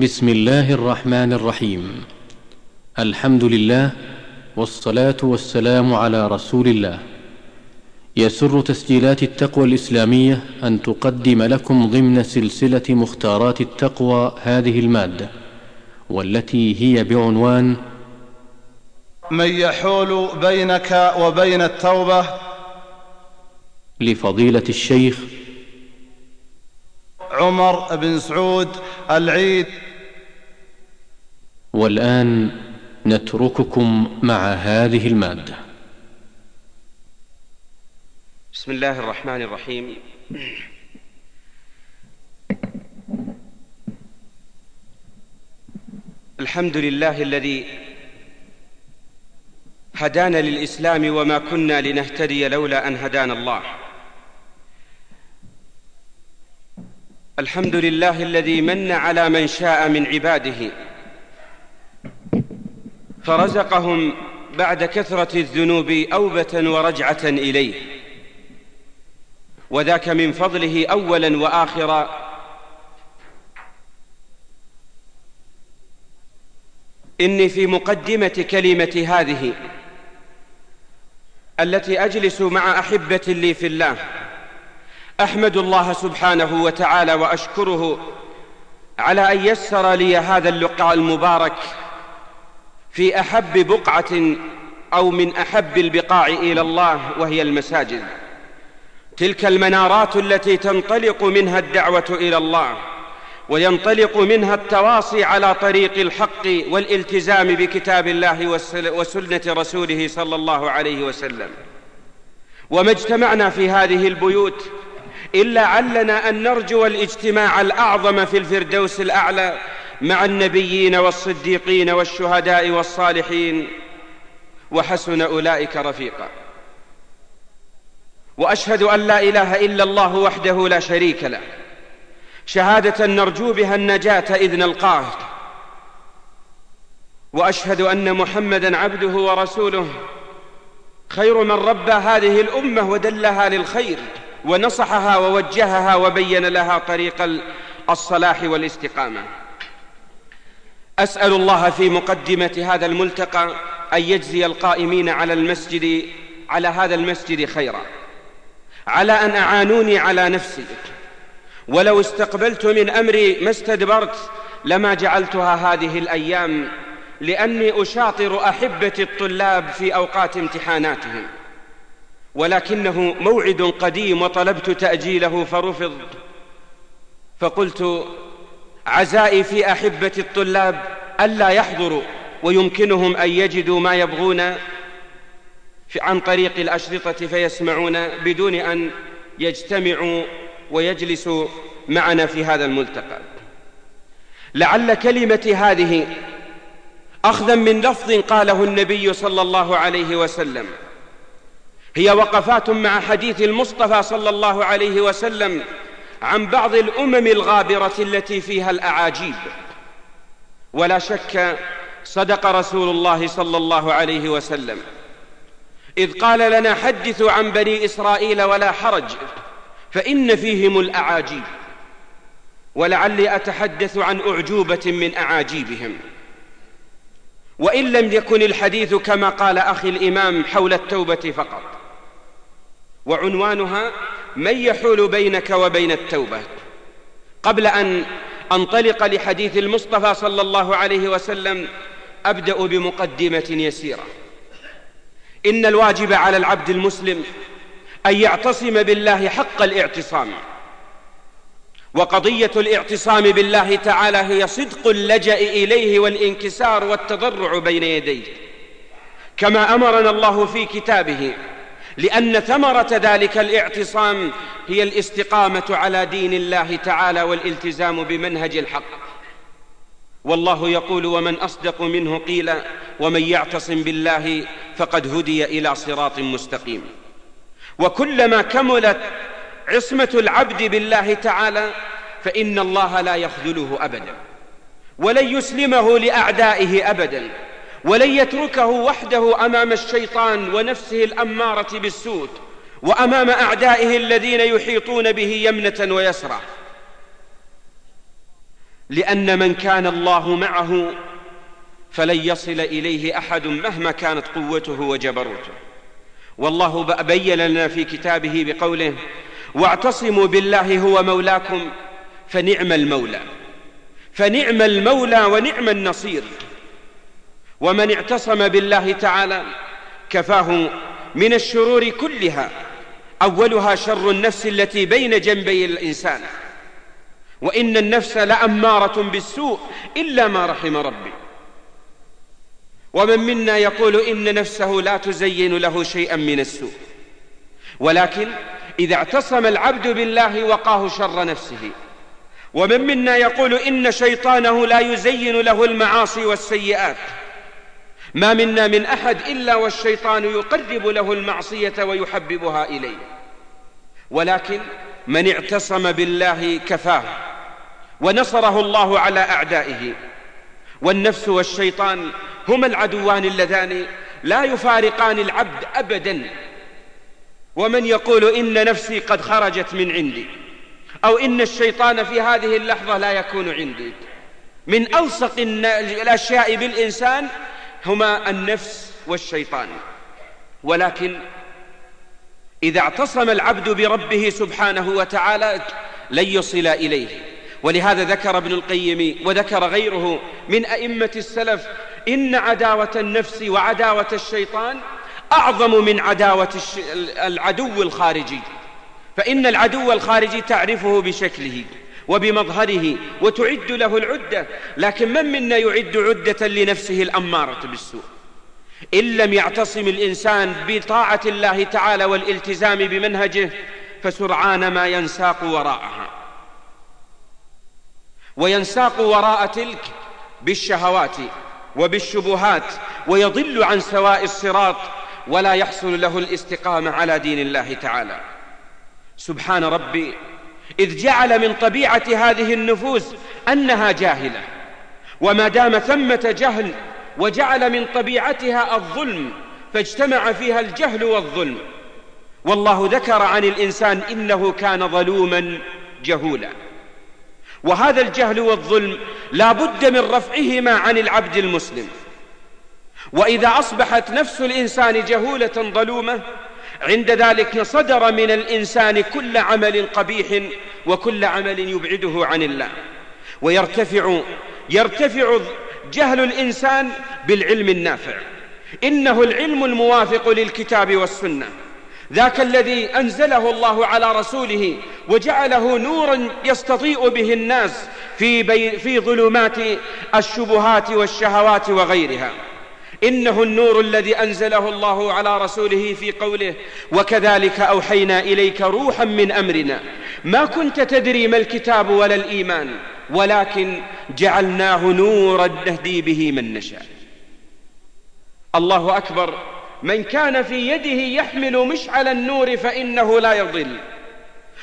بسم الله الرحمن الرحيم. الحمد لله والصلاة والسلام على رسول الله. يسر تسجيلات التقوى الإسلامية أن تقدم لكم ضمن سلسلة مختارات التقوى هذه المادة والتي هي بعنوان من يحول بينك وبين التوبة لفضيلة الشيخ عمر بن سعود العيد والآن نترككم مع هذه المادة. بسم الله الرحمن الرحيم. الحمد لله الذي هدانا للإسلام وما كنا لنهتدي لولا أن هدانا الله. الحمد لله الذي من على من شاء من عباده. فرزقهم بعد كثرة الذنوب أوبة ورجعة إليه. وذاك من فضله اولا واخرا. إني في مقدمة كلمة هذه التي أجلس مع أحبة لي في الله. أحمد الله سبحانه وتعالى وأشكره على أن يسر لي هذا اللقاء المبارك في أحب بقعة أو من أحب البقاع إلى الله وهي المساجد. تلك المنارات التي تنطلق منها الدعوة إلى الله وينطلق منها التواصي على طريق الحق والالتزام بكتاب الله وسنة رسوله صلى الله عليه وسلم. وما اجتمعنا في هذه البيوت إلا علنا أن نرجو الاجتماع الأعظم في الفردوس الأعلى مع النبيين والصديقين والشهداء والصالحين وحسن أولئك رفيقا. وأشهد أن لا إله إلا الله وحده لا شريك له. شهادة نرجو بها النجاة إذ نلقاه. وأشهد أن محمدا عبده ورسوله. خير من ربى هذه الأمة ودلها للخير ونصحها ووجهها وبين لها طريق الصلاح والاستقامة. أسأل الله في مقدمة هذا الملتقى أن يجزي القائمين على المسجد على هذا المسجد خيرا. على أن أعانوني على نفسي. ولو استقبلت من أمري ما استدبرت لما جعلتها هذه الأيام لأني أشاطر احبتي الطلاب في أوقات امتحاناتهم. ولكنه موعد قديم وطلبت تأجيله فرفض. فقلت عزائي في أحبة الطلاب ألا يحضروا ويمكنهم أن يجدوا ما يبغون عن طريق الأشرطة فيسمعون بدون أن يجتمعوا ويجلسوا معنا في هذا الملتقى. لعل كلمتي هذه أخذا من لفظ قاله النبي صلى الله عليه وسلم. هي وقفات مع حديث المصطفى صلى الله عليه وسلم عن بعض الأمم الغابرة التي فيها الأعاجيب. ولا شك صدق رسول الله صلى الله عليه وسلم. إذ قال لنا حدثوا عن بني إسرائيل ولا حرج فإن فيهم الأعاجيب. ولعلي أتحدث عن أعجوبة من أعاجيبهم. وإن لم يكن الحديث كما قال أخي الإمام حول التوبة فقط. وعنوانها من يحول بينك وبين التوبة؟ قبل أن أنطلق لحديث المصطفى صلى الله عليه وسلم أبدأ بمقدمة يسيرة. إن الواجب على العبد المسلم أن يعتصم بالله حق الاعتصام. وقضية الاعتصام بالله تعالى هي صدق اللجأ إليه والانكسار والتضرع بين يديه. كما أمرنا الله في كتابه لأن ثمرة ذلك الاعتصام هي الاستقامة على دين الله تعالى والالتزام بمنهج الحق. والله يقول ومن أصدق منه قيلا ومن يعتصم بالله فقد هدي إلى صراط مستقيم. وكلما كملت عصمة العبد بالله تعالى فإن الله لا يخذله أبدا ولن يسلمه لأعدائه أبدا. ولن يتركه وحده أمام الشيطان ونفسه الأمارة بالسوء وأمام أعدائه الذين يحيطون به يمنة ويسرى لأن من كان الله معه فلن يصل إليه أحد مهما كانت قوته وجبروته. والله بين لنا في كتابه بقوله واعتصموا بالله هو مولاكم فنعم المولى. فنعم المولى ونعم النصير. ومن اعتصم بالله تعالى كفاه من الشرور كلها. أولها شر النفس التي بين جنبي الإنسان. وإن النفس لأمارة بالسوء إلا ما رحم ربي. ومن منا يقول إن نفسه لا تزين له شيئا من السوء. ولكن إذا اعتصم العبد بالله وقاه شر نفسه. ومن منا يقول إن شيطانه لا يزين له المعاصي والسيئات. ما منا من أحد إلا والشيطان يقرب له المعصية ويحببها إليه. ولكن من اعتصم بالله كفاه ونصره الله على أعدائه. والنفس والشيطان هما العدوان اللذان لا يفارقان العبد أبدا. ومن يقول إن نفسي قد خرجت من عندي أو إن الشيطان في هذه اللحظة لا يكون عندي. من ألصق الأشياء بالإنسان هما النفس والشيطان. ولكن إذا اعتصم العبد بربه سبحانه وتعالى لن يصل إليه. ولهذا ذكر ابن القيم وذكر غيره من أئمة السلف إن عداوة النفس وعداوة الشيطان أعظم من عداوة العدو الخارجي. فإن العدو الخارجي تعرفه بشكله. وبمظهره وتعد له العدة. لكن من منا يعد عدة لنفسه الأمارة بالسوء؟ إن لم يعتصم الإنسان بطاعة الله تعالى والالتزام بمنهجه فسرعان ما ينساق وراءها. وينساق وراء تلك بالشهوات وبالشبهات ويضل عن سواء الصراط ولا يحصل له الاستقامة على دين الله تعالى. سبحان ربي إذ جعل من طبيعة هذه النفوس أنها جاهلة. وما دام ثمة جهل وجعل من طبيعتها الظلم فاجتمع فيها الجهل والظلم. والله ذكر عن الإنسان إنه كان ظلوما جهولا. وهذا الجهل والظلم لا بد من رفعهما عن العبد المسلم. وإذا أصبحت نفس الإنسان جهولة ظلومة عند ذلك صدر من الإنسان كل عمل قبيح وكل عمل يبعده عن الله. ويرتفع يرتفع جهل الإنسان بالعلم النافع. إنه العلم الموافق للكتاب والسنة. ذاك الذي أنزله الله على رسوله وجعله نورا يستضيء به الناس في, بي في ظلمات الشبهات والشهوات وغيرها. إنه النور الذي أنزله الله على رسوله في قوله وكذلك أوحينا إليك روحا من أمرنا. ما كنت تدري ما الكتاب ولا الإيمان ولكن جعلناه نورا نهدي به من نشاء. الله أكبر من كان في يده يحمل مشعل النور فإنه لا يضل.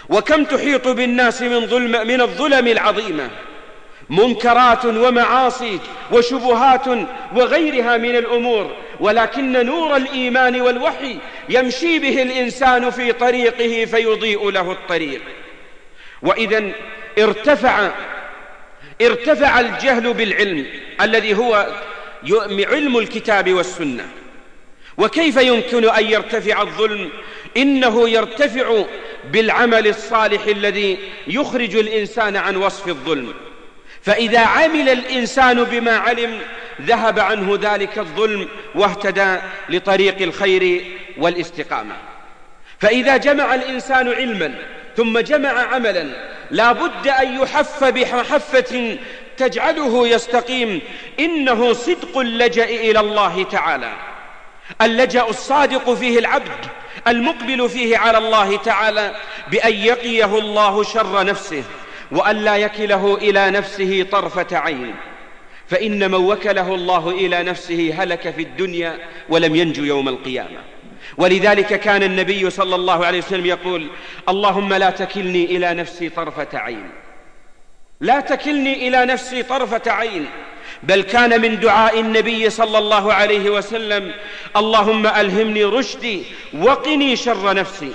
وكم تحيط بالناس من, ظلم من الظلم العظيمة. منكرات ومعاصي وشبهات وغيرها من الأمور ولكن نور الإيمان والوحي يمشي به الإنسان في طريقه فيضيء له الطريق. وإذا ارتفع ارتفع الجهل بالعلم الذي هو علم الكتاب والسنة. وكيف يمكن أن يرتفع الظلم؟ إنه يرتفع بالعمل الصالح الذي يخرج الإنسان عن وصف الظلم. فإذا عمل الإنسان بما علم ذهب عنه ذلك الظلم واهتدى لطريق الخير والاستقامة. فإذا جمع الإنسان علما ثم جمع عملا لا بد أن يحف بحفة تجعله يستقيم. إنه صدق اللجأ إلى الله تعالى. اللجأ الصادق فيه العبد المقبل فيه على الله تعالى بأن يقيه الله شر نفسه. وأن لا يكله إلى نفسه طرفة عين. فإن من وكله الله إلى نفسه هلك في الدنيا ولم ينجو يوم القيامة. ولذلك كان النبي صلى الله عليه وسلم يقول اللهم لا تكلني إلى نفسي طرفة عين. لا تكلني إلى نفسي طرفة عين. بل كان من دعاء النبي صلى الله عليه وسلم اللهم ألهمني رشدي وقني شر نفسي.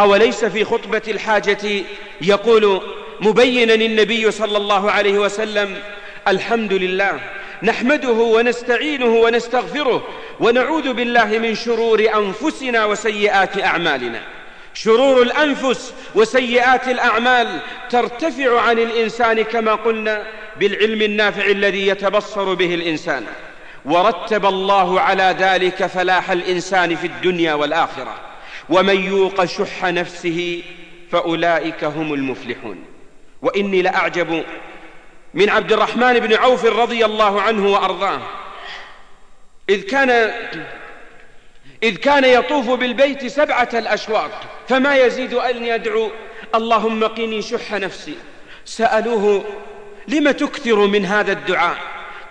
أوليس في خطبة الحاجة يقول مبينا النبي صلى الله عليه وسلم الحمد لله نحمده ونستعينه ونستغفره ونعوذ بالله من شرور أنفسنا وسيئات أعمالنا. شرور الأنفس وسيئات الأعمال ترتفع عن الإنسان كما قلنا بالعلم النافع الذي يتبصر به الإنسان. ورتب الله على ذلك فلاح الإنسان في الدنيا والآخرة. ومن يوق شح نفسه فأولئك هم المفلحون. وإني لأعجب من عبد الرحمن بن عوف رضي الله عنه وأرضاه. إذ كان إذ كان يطوف بالبيت سبعة الأشواط فما يزيد أن يدعو اللهم قني شح نفسي. سألوه لم تكثر من هذا الدعاء؟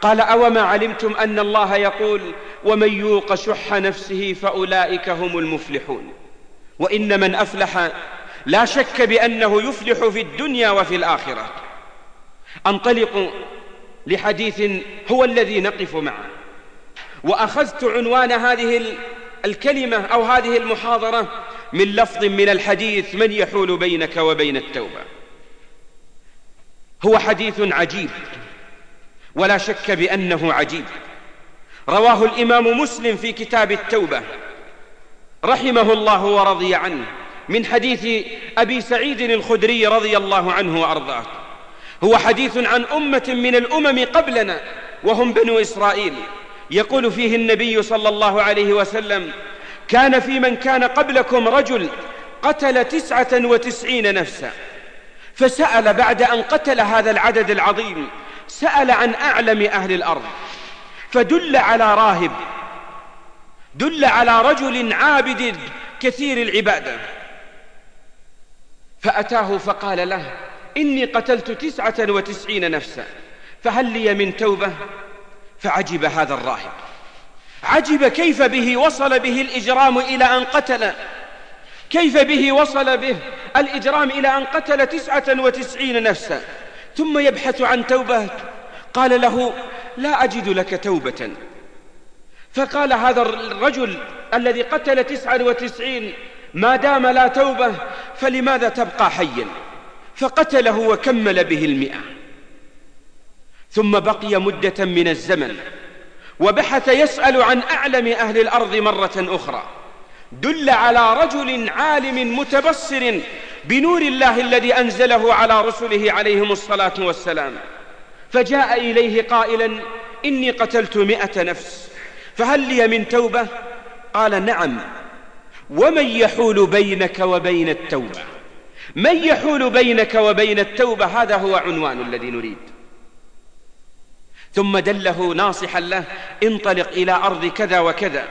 قال أوما علمتم أن الله يقول ومن يوق شح نفسه فأولئك هم المفلحون. وإن من أفلح لا شك بأنه يفلح في الدنيا وفي الآخرة. أنطلق لحديث هو الذي نقف معه. وأخذت عنوان هذه الكلمة أو هذه المحاضرة من لفظ من الحديث من يحول بينك وبين التوبة هو حديث عجيب. ولا شك بأنه عجيب. رواه الإمام مسلم في كتاب التوبة. رحمه الله ورضي عنه. من حديث أبي سعيد الخدري رضي الله عنه وأرضاه. هو حديث عن أمة من الأمم قبلنا وهم بنو إسرائيل. يقول فيه النبي صلى الله عليه وسلم كان في من كان قبلكم رجل قتل تسعة وتسعين نفسا فسأل بعد أن قتل هذا العدد العظيم سأل عن أعلم أهل الأرض فدل على راهب دل على رجل عابد كثير العبادة. فأتاه فقال له إني قتلت تسعة وتسعين نفسا فهل لي من توبة؟ فعجب هذا الراهب. عجب كيف به وصل به الإجرام إلى أن قتل. كيف به وصل به الإجرام إلى أن قتل تسعة وتسعين نفسا. ثم يبحث عن توبة. قال له لا أجد لك توبة. فقال هذا الرجل الذي قتل تسعة وتسعين ما دام لا توبة فلماذا تبقى حيا؟ فقتله وكمل به المئة. ثم بقي مدة من الزمن وبحث يسأل عن أعلم أهل الأرض مرة أخرى. دل على رجل عالم متبصر بنور الله الذي أنزله على رسله عليهم الصلاة والسلام. فجاء إليه قائلا إني قتلت مئة نفس فهل لي من توبة؟ قال نعم. ومن يحول بينك وبين التوبة؟ من يحول بينك وبين التوبة؟ هذا هو عنوان الذي نريد. ثم دله ناصحا له انطلق إلى أرض كذا وكذا.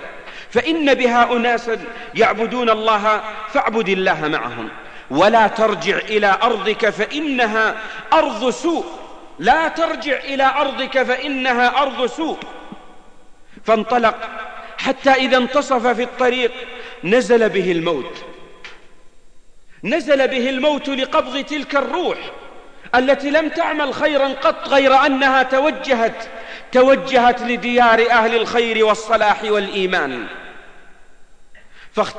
فإن بها أناسا يعبدون الله فاعبد الله معهم. ولا ترجع إلى أرضك فإنها أرض سوء. لا ترجع إلى أرضك فإنها أرض سوء. فانطلق حتى إذا انتصف في الطريق نزل به الموت. نزل به الموت لقبض تلك الروح التي لم تعمل خيرا قط غير أنها توجهت توجهت لديار أهل الخير والصلاح والإيمان.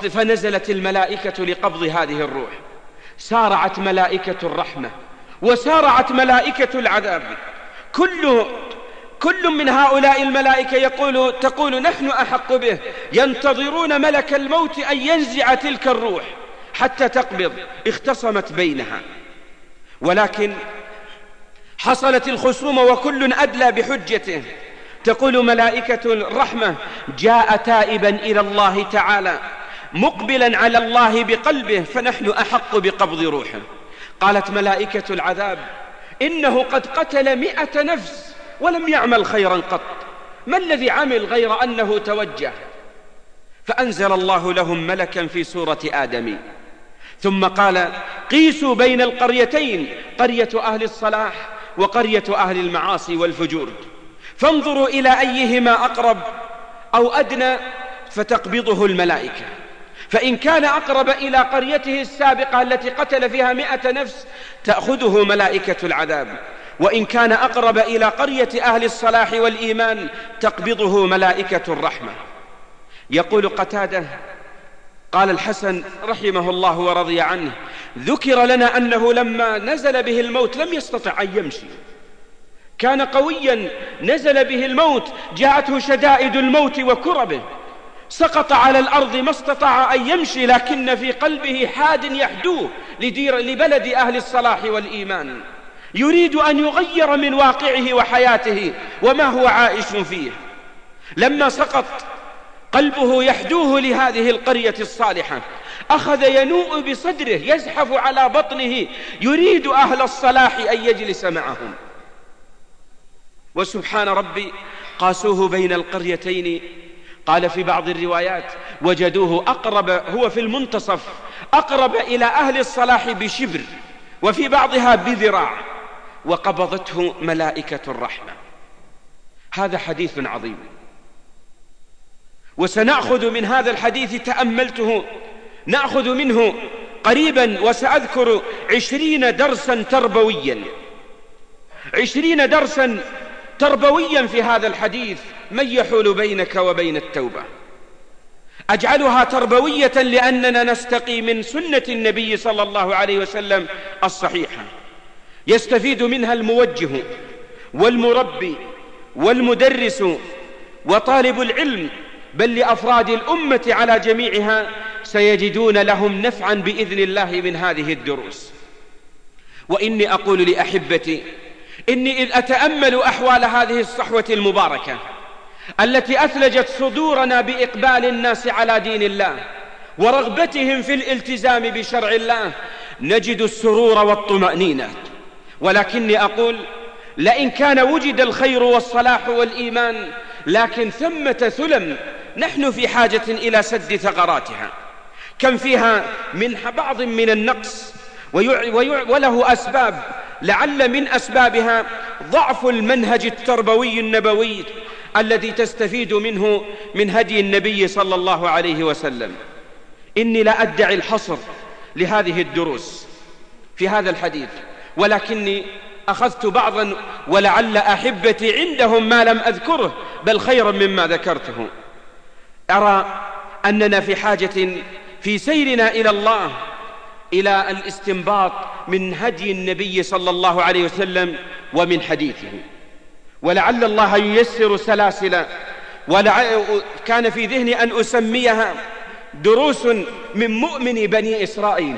فنزلت الملائكة لقبض هذه الروح. سارعت ملائكة الرحمة وسارعت ملائكة العذاب. كل كل من هؤلاء الملائكة يقول تقول نحن أحق به. ينتظرون ملك الموت أن ينزع تلك الروح حتى تقبض. اختصمت بينها. ولكن حصلت الخصومة وكل أدلى بحجته. تقول ملائكة الرحمة جاء تائبا إلى الله تعالى مقبلا على الله بقلبه فنحن أحق بقبض روحه. قالت ملائكة العذاب إنه قد قتل مئة نفس. ولم يعمل خيرا قط. ما الذي عمل غير أنه توجه؟ فأنزل الله لهم ملكا في سورة آدم. ثم قال قيسوا بين القريتين قرية أهل الصلاح وقرية أهل المعاصي والفجور. فانظروا إلى أيهما أقرب أو أدنى فتقبضه الملائكة. فإن كان أقرب إلى قريته السابقة التي قتل فيها مئة نفس تأخذه ملائكة العذاب. وإن كان أقرب إلى قرية أهل الصلاح والإيمان تقبضه ملائكة الرحمة. يقول قتادة قال الحسن رحمه الله ورضي عنه ذكر لنا أنه لما نزل به الموت لم يستطع أن يمشي. كان قويا نزل به الموت جاءته شدائد الموت وكربه. سقط على الأرض ما استطاع أن يمشي لكن في قلبه حاد يحدوه لبلد أهل الصلاح والإيمان. يريد أن يغير من واقعه وحياته وما هو عائش فيه. لما سقط قلبه يحدوه لهذه القرية الصالحة أخذ ينوء بصدره يزحف على بطنه يريد أهل الصلاح أن يجلس معهم. وسبحان ربي قاسوه بين القريتين. قال في بعض الروايات وجدوه أقرب هو في المنتصف أقرب إلى أهل الصلاح بشبر وفي بعضها بذراع. وقبضته ملائكة الرحمة. هذا حديث عظيم. وسنأخذ من هذا الحديث تأملته نأخذ منه قريبا وسأذكر عشرين درسا تربويا. عشرين درسا تربويا في هذا الحديث من يحول بينك وبين التوبة. أجعلها تربوية لأننا نستقي من سنة النبي صلى الله عليه وسلم الصحيحة. يستفيد منها الموجه والمربي والمدرس وطالب العلم بل لأفراد الأمة على جميعها سيجدون لهم نفعا بإذن الله من هذه الدروس. وإني أقول لأحبتي إني إذ أتأمل أحوال هذه الصحوة المباركة التي أثلجت صدورنا بإقبال الناس على دين الله ورغبتهم في الالتزام بشرع الله نجد السرور والطمأنينة. ولكني أقول لئن كان وجد الخير والصلاح والإيمان لكن ثمة ثلم نحن في حاجة إلى سد ثغراتها. كم فيها من بعض من النقص وله أسباب لعل من أسبابها ضعف المنهج التربوي النبوي الذي تستفيد منه من هدي النبي صلى الله عليه وسلم. إني لا أدعي الحصر لهذه الدروس في هذا الحديث. ولكني أخذت بعضا ولعل أحبتي عندهم ما لم أذكره بل خيرا مما ذكرته. أرى أننا في حاجة في سيرنا إلى الله إلى الاستنباط من هدي النبي صلى الله عليه وسلم ومن حديثه. ولعل الله ييسر سلاسل كان في ذهني أن أسميها دروس من مؤمن بني إسرائيل.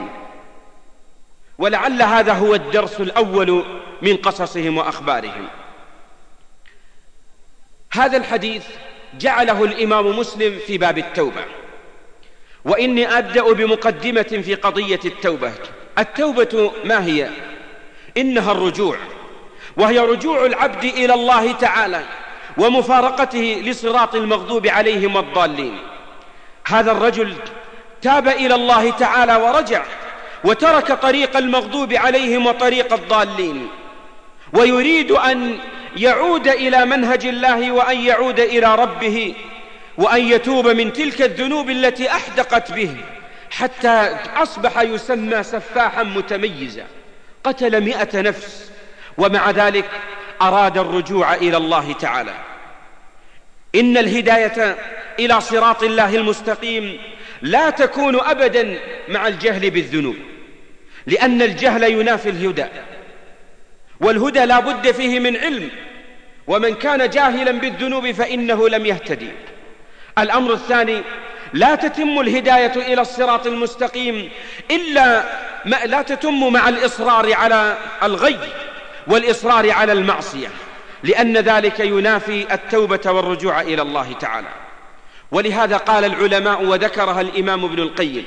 ولعل هذا هو الدرس الأول من قصصهم وأخبارهم. هذا الحديث جعله الإمام مسلم في باب التوبة. وإني أبدأ بمقدمة في قضية التوبة. التوبة ما هي؟ إنها الرجوع. وهي رجوع العبد إلى الله تعالى ومفارقته لصراط المغضوب عليهم والضالين. هذا الرجل تاب إلى الله تعالى ورجع. وترك طريق المغضوب عليهم وطريق الضالين. ويريد أن يعود إلى منهج الله وأن يعود إلى ربه وأن يتوب من تلك الذنوب التي أحدقت به حتى أصبح يسمى سفاحا متميزا. قتل مئة نفس ومع ذلك أراد الرجوع إلى الله تعالى. إن الهداية إلى صراط الله المستقيم لا تكون أبدا مع الجهل بالذنوب. لأن الجهل ينافي الهدى. والهدى لا بد فيه من علم. ومن كان جاهلا بالذنوب فإنه لم يهتدي. الأمر الثاني لا تتم الهداية إلى الصراط المستقيم إلا ما لا تتم مع الإصرار على الغي والإصرار على المعصية. لأن ذلك ينافي التوبة والرجوع إلى الله تعالى. ولهذا قال العلماء وذكرها الإمام ابن القيم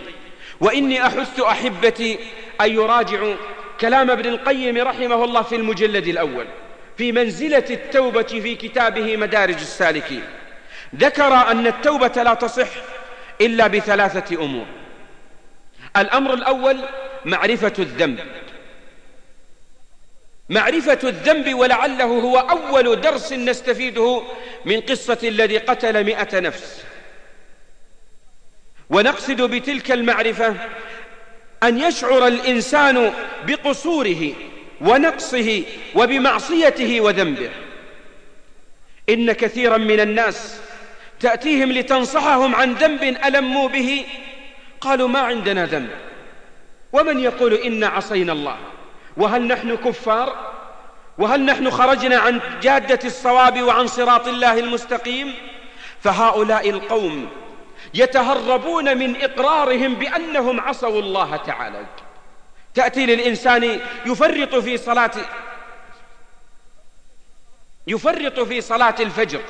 وإني أحث أحبتي أن يراجعوا كلام ابن القيم رحمه الله في المجلد الأول في منزلة التوبة في كتابه مدارج السالكين. ذكر أن التوبة لا تصح إلا بثلاثة أمور. الأمر الأول معرفة الذنب. معرفة الذنب ولعله هو أول درس نستفيده من قصة الذي قتل مئة نفس. ونقصد بتلك المعرفة أن يشعر الإنسان بقصوره ونقصه وبمعصيته وذنبه. إن كثيرا من الناس تأتيهم لتنصحهم عن ذنب ألموا به قالوا ما عندنا ذنب. ومن يقول إنا عصينا الله؟ وهل نحن كفار؟ وهل نحن خرجنا عن جادة الصواب وعن صراط الله المستقيم؟ فهؤلاء القوم يتهربون من إقرارهم بأنهم عصوا الله تعالى. تأتي للإنسان يفرط في صلاة يفرط في صلاة الفجر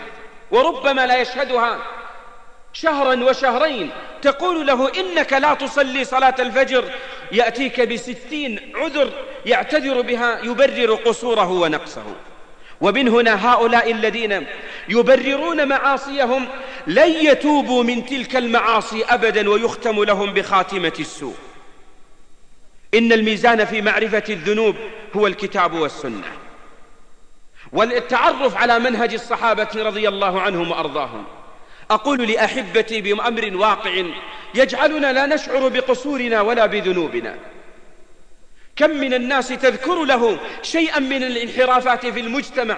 وربما لا يشهدها شهرا وشهرين. تقول له إنك لا تصلي صلاة الفجر يأتيك بستين عذر يعتذر بها يبرر قصوره ونقصه. ومن هنا هؤلاء الذين يبررون معاصيهم لن يتوبوا من تلك المعاصي أبدا ويختم لهم بخاتمة السوء. إن الميزان في معرفة الذنوب هو الكتاب والسنة. والتعرف على منهج الصحابة رضي الله عنهم وأرضاهم. أقول لأحبتي بأمر واقع يجعلنا لا نشعر بقصورنا ولا بذنوبنا. كم من الناس تذكر له شيئا من الانحرافات في المجتمع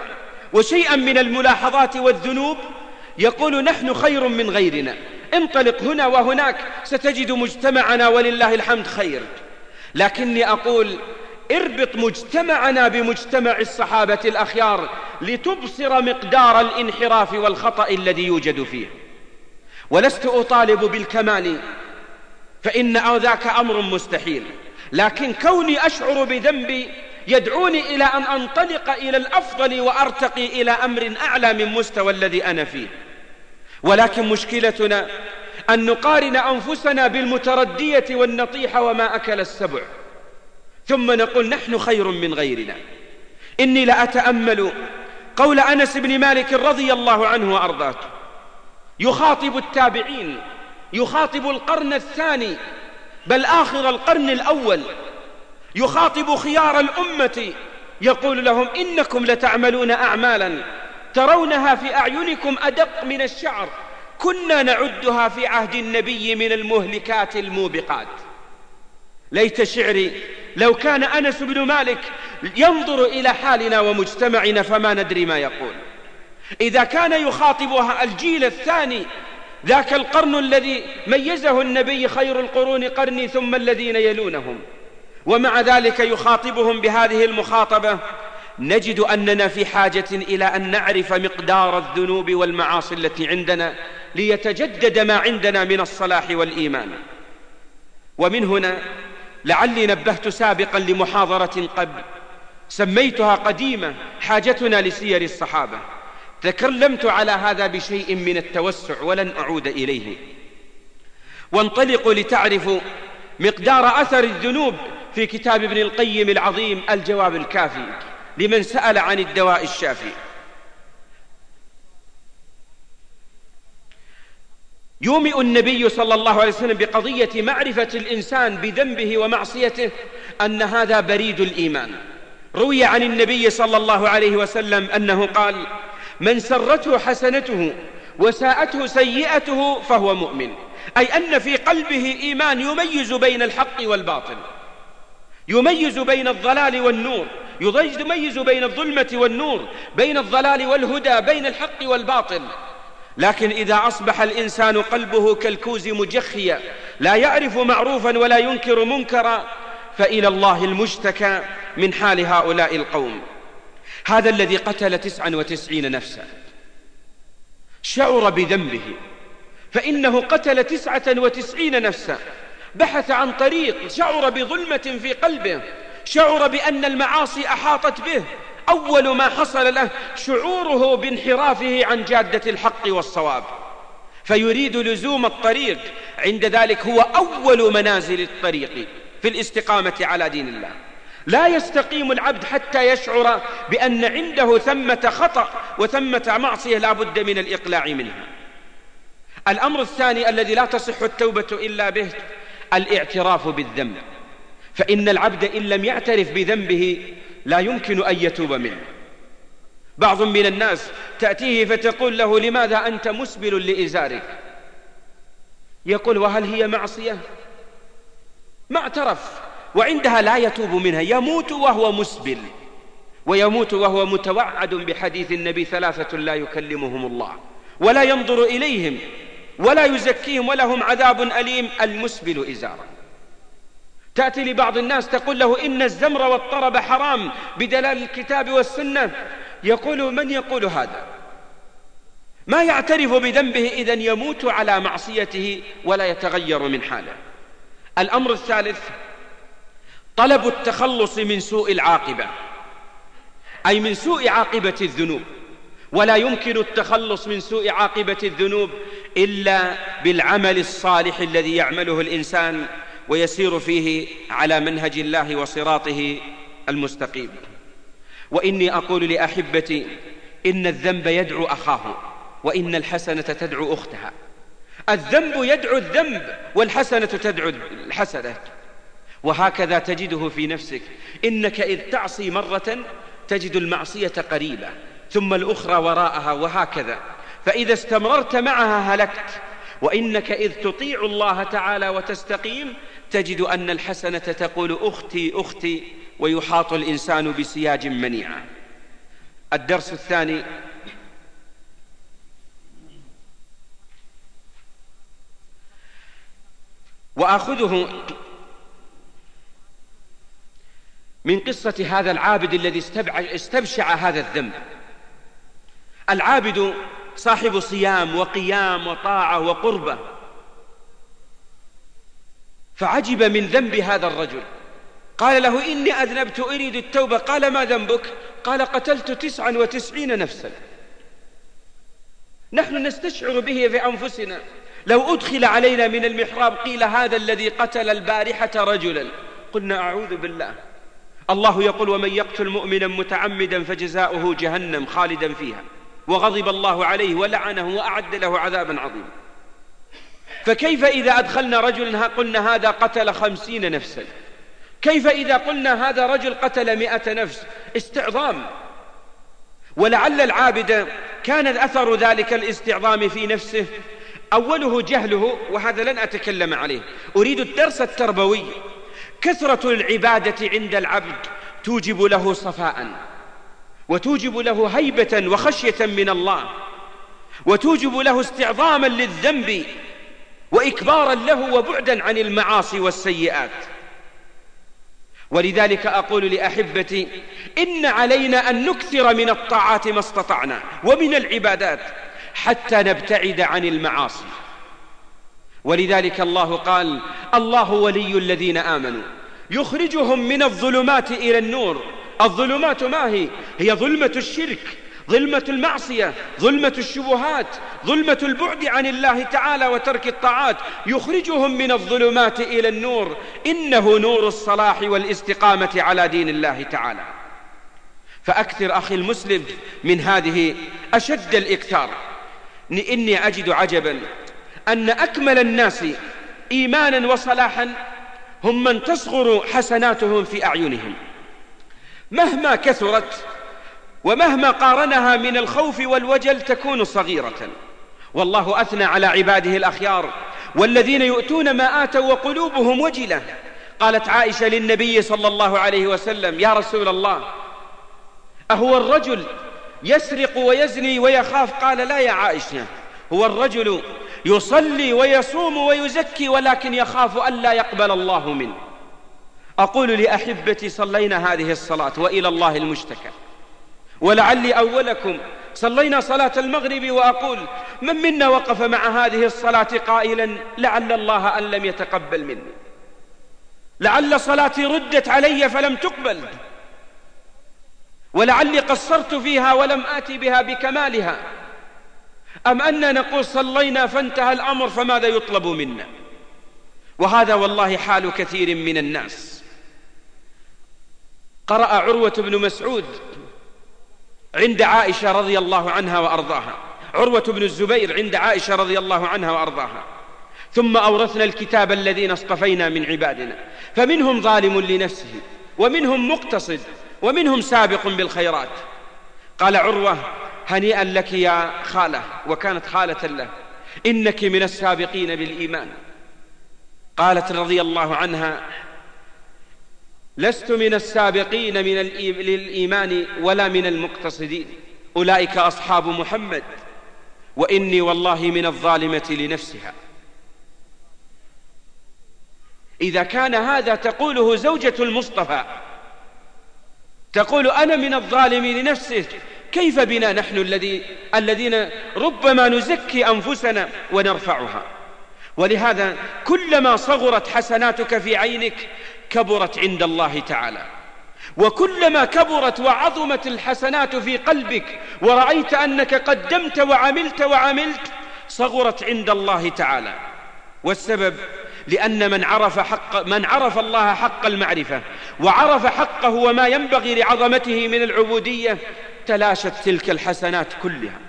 وشيئا من الملاحظات والذنوب؟ يقول نحن خير من غيرنا. انطلق هنا وهناك ستجد مجتمعنا ولله الحمد خير. لكني أقول اربط مجتمعنا بمجتمع الصحابة الأخيار لتبصر مقدار الانحراف والخطأ الذي يوجد فيه. ولست أطالب بالكمال فإن ذاك أمر مستحيل. لكن كوني أشعر بذنبي يدعوني إلى أن أنطلق إلى الأفضل وأرتقي إلى أمر أعلى من مستوى الذي أنا فيه. ولكن مشكلتنا أن نقارن أنفسنا بالمتردية والنطيحة وما أكل السبع. ثم نقول نحن خير من غيرنا. إني لأتأمل قول أنس بن مالك رضي الله عنه وأرضاه. يخاطب التابعين يخاطب القرن الثاني بل آخر القرن الأول. يخاطب خيار الأمة. يقول لهم إنكم لتعملون أعمالا ترونها في أعينكم أدق من الشعر. كنا نعدها في عهد النبي من المهلكات الموبقات. ليت شعري لو كان أنس بن مالك ينظر إلى حالنا ومجتمعنا فما ندري ما يقول. إذا كان يخاطبها الجيل الثاني ذاك القرن الذي ميزه النبي خير القرون قرني ثم الذين يلونهم. ومع ذلك يخاطبهم بهذه المخاطبة نجد أننا في حاجة إلى أن نعرف مقدار الذنوب والمعاصي التي عندنا ليتجدد ما عندنا من الصلاح والإيمان. ومن هنا لعلي نبهت سابقا لمحاضرة قبل سميتها قديمة حاجتنا لسير الصحابة. تكلمت على هذا بشيء من التوسع ولن أعود إليه. وانطلقوا لتعرفوا مقدار أثر الذنوب في كتاب ابن القيم العظيم الجواب الكافي لمن سأل عن الدواء الشافي. يومئ النبي صلى الله عليه وسلم بقضية معرفة الإنسان بذنبه ومعصيته أن هذا بريد الإيمان. روي عن النبي صلى الله عليه وسلم أنه قال من سرته حسنته وساءته سيئته فهو مؤمن. أي أن في قلبه إيمان يميز بين الحق والباطل. يميز بين الضلال والنور. يميز بين الظلمة والنور بين الضلال والهدى بين الحق والباطل. لكن إذا أصبح الإنسان قلبه كالكوز مجخيا لا يعرف معروفا ولا ينكر منكرا فإلى الله المشتكى من حال هؤلاء القوم. هذا الذي قتل تسعا وتسعين نفسا شعر بذنبه. فإنه قتل تسعة وتسعين نفسا بحث عن طريق شعر بظلمة في قلبه. شعر بأن المعاصي أحاطت به. أول ما حصل له شعوره بانحرافه عن جادة الحق والصواب. فيريد لزوم الطريق. عند ذلك هو أول منازل الطريق في الاستقامة على دين الله. لا يستقيم العبد حتى يشعر بأن عنده ثمة خطأ وثمة معصية لا بد من الإقلاع منها. الأمر الثاني الذي لا تصح التوبة إلا به الاعتراف بالذنب. فإن العبد إن لم يعترف بذنبه لا يمكن أن يتوب منه. بعض من الناس تأتيه فتقول له لماذا أنت مسبل لإزارك؟ يقول وهل هي معصية؟ ما اعترف. وعندها لا يتوب منها يموت وهو مسبل ويموت وهو متوعد بحديث النبي ثلاثة لا يكلمهم الله ولا ينظر إليهم ولا يزكيهم ولهم عذاب أليم المسبل إزارا تأتي لبعض الناس تقول له إن الزمر والطرب حرام بدلال الكتاب والسنة. يقول من يقول هذا؟ ما يعترف بذنبه إذا يموت على معصيته ولا يتغير من حاله. الأمر الثالث طلب التخلص من سوء العاقبة أي من سوء عاقبة الذنوب. ولا يمكن التخلص من سوء عاقبة الذنوب إلا بالعمل الصالح الذي يعمله الإنسان ويسير فيه على منهج الله وصراطه المستقيم. وإني أقول لأحبتي إن الذنب يدعو أخاه وإن الحسنة تدعو أختها. الذنب يدعو الذنب والحسنة تدعو الحسنة. وهكذا تجده في نفسك. إنك إذ تعصي مرة تجد المعصية قريبة ثم الأخرى وراءها وهكذا. فإذا استمررت معها هلكت. وإنك إذ تطيع الله تعالى وتستقيم تجد أن الحسنة تقول أختي أختي ويحاط الإنسان بسياج منيعة الدرس الثاني. وآخذه من قصة هذا العابد الذي استبشع هذا الذنب. العابد صاحب صيام وقيام وطاعة وقربة. فعجب من ذنب هذا الرجل. قال له إني أذنبت أريد التوبة. قال ما ذنبك؟ قال قتلت تسعا وتسعين نفسا. نحن نستشعر به في أنفسنا. لو أدخل علينا من المحراب قيل هذا الذي قتل البارحة رجلا. قلنا أعوذ بالله. الله يقول ومن يقتل مؤمنا متعمدا فجزاؤه جهنم خالدا فيها وغضب الله عليه ولعنه وأعد له عذابا عظيما. فكيف إذا أدخلنا رجلا قلنا هذا قتل خمسين نفسا؟ كيف إذا قلنا هذا رجل قتل مئة نفس؟ استعظام. ولعل العابد كان أثر ذلك الاستعظام في نفسه؟ أوله جهله وهذا لن أتكلم عليه. أريد الدرس التربوي. كثرة العبادة عند العبد توجب له صفاء وتوجب له هيبة وخشية من الله وتوجب له استعظاما للذنب وإكبارا له وبعدا عن المعاصي والسيئات. ولذلك أقول لأحبتي إن علينا أن نكثر من الطاعات ما استطعنا ومن العبادات حتى نبتعد عن المعاصي. ولذلك الله قال الله ولي الذين آمنوا. يخرجهم من الظلمات إلى النور. الظلمات ما هي؟ هي ظلمة الشرك ظلمة المعصية ظلمة الشبهات ظلمة البعد عن الله تعالى وترك الطاعات. يخرجهم من الظلمات إلى النور. إنه نور الصلاح والاستقامة على دين الله تعالى. فأكثر أخي المسلم من هذه أشد الإكثار. إني أجد عجبا أن أكمل الناس إيمانا وصلاحا هم من تصغر حسناتهم في أعينهم. مهما كثرت ومهما قارنها من الخوف والوجل تكون صغيرة. والله أثنى على عباده الأخيار والذين يؤتون ما آتوا وقلوبهم وجلة. قالت عائشة للنبي صلى الله عليه وسلم يا رسول الله أهو الرجل يسرق ويزني ويخاف؟ قال لا يا عائشة هو الرجل يصلي ويصوم ويزكي ولكن يخاف ألا يقبل الله منه. أقول لأحبتي صلينا هذه الصلاة وإلى الله المشتكى. ولعلي أولكم صلينا صلاة المغرب وأقول من منا وقف مع هذه الصلاة قائلا لعل الله أن لم يتقبل مني. لعل صلاتي ردت علي فلم تقبل. ولعلي قصرت فيها ولم آتي بها بكمالها. أم أننا نقول صلينا فانتهى الأمر فماذا يطلب منا؟ وهذا والله حال كثير من الناس. قرأ عروة بن مسعود عند عائشة رضي الله عنها وأرضاها. عروة بن الزبير عند عائشة رضي الله عنها وأرضاها. ثم أورثنا الكتاب الذين اصطفينا من عبادنا. فمنهم ظالم لنفسه ومنهم مقتصد ومنهم سابق بالخيرات. قال عروة هنيئا لك يا خالة وكانت خالة له. إنك من السابقين بالإيمان. قالت رضي الله عنها لست من السابقين من للإيمان ولا من المقتصدين. أولئك أصحاب محمد وإني والله من الظالمة لنفسها. إذا كان هذا تقوله زوجة المصطفى تقول أنا من الظالم لنفسه. كيف بنا نحن الذي الذين ربما نزكي أنفسنا ونرفعها؟ ولهذا كلما صغرت حسناتك في عينك كبرت عند الله تعالى. وكلما كبرت وعظمت الحسنات في قلبك ورأيت أنك قدمت وعملت وعملت صغرت عند الله تعالى. والسبب لأن من عرف حق من عرف الله حق المعرفة وعرف حقه وما ينبغي لعظمته من العبودية تلاشت تلك الحسنات كلها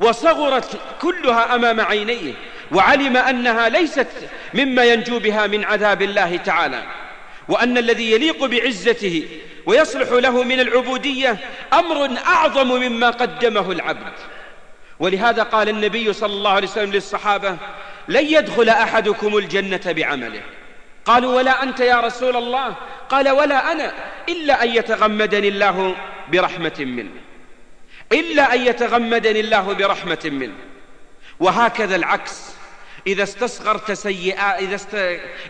وصغرت كلها أمام عينيه وعلم أنها ليست مما ينجو بها من عذاب الله تعالى وأن الذي يليق بعزته ويصلح له من العبودية أمر أعظم مما قدمه العبد. ولهذا قال النبي صلى الله عليه وسلم للصحابة لن يدخل أحدكم الجنة بعمله. قالوا ولا أنت يا رسول الله. قال ولا أنا إلا أن يتغمدني الله برحمة منه. إلا أن يتغمدني الله برحمة منه. وهكذا العكس. إذا استصغرت سيئات إذا, است...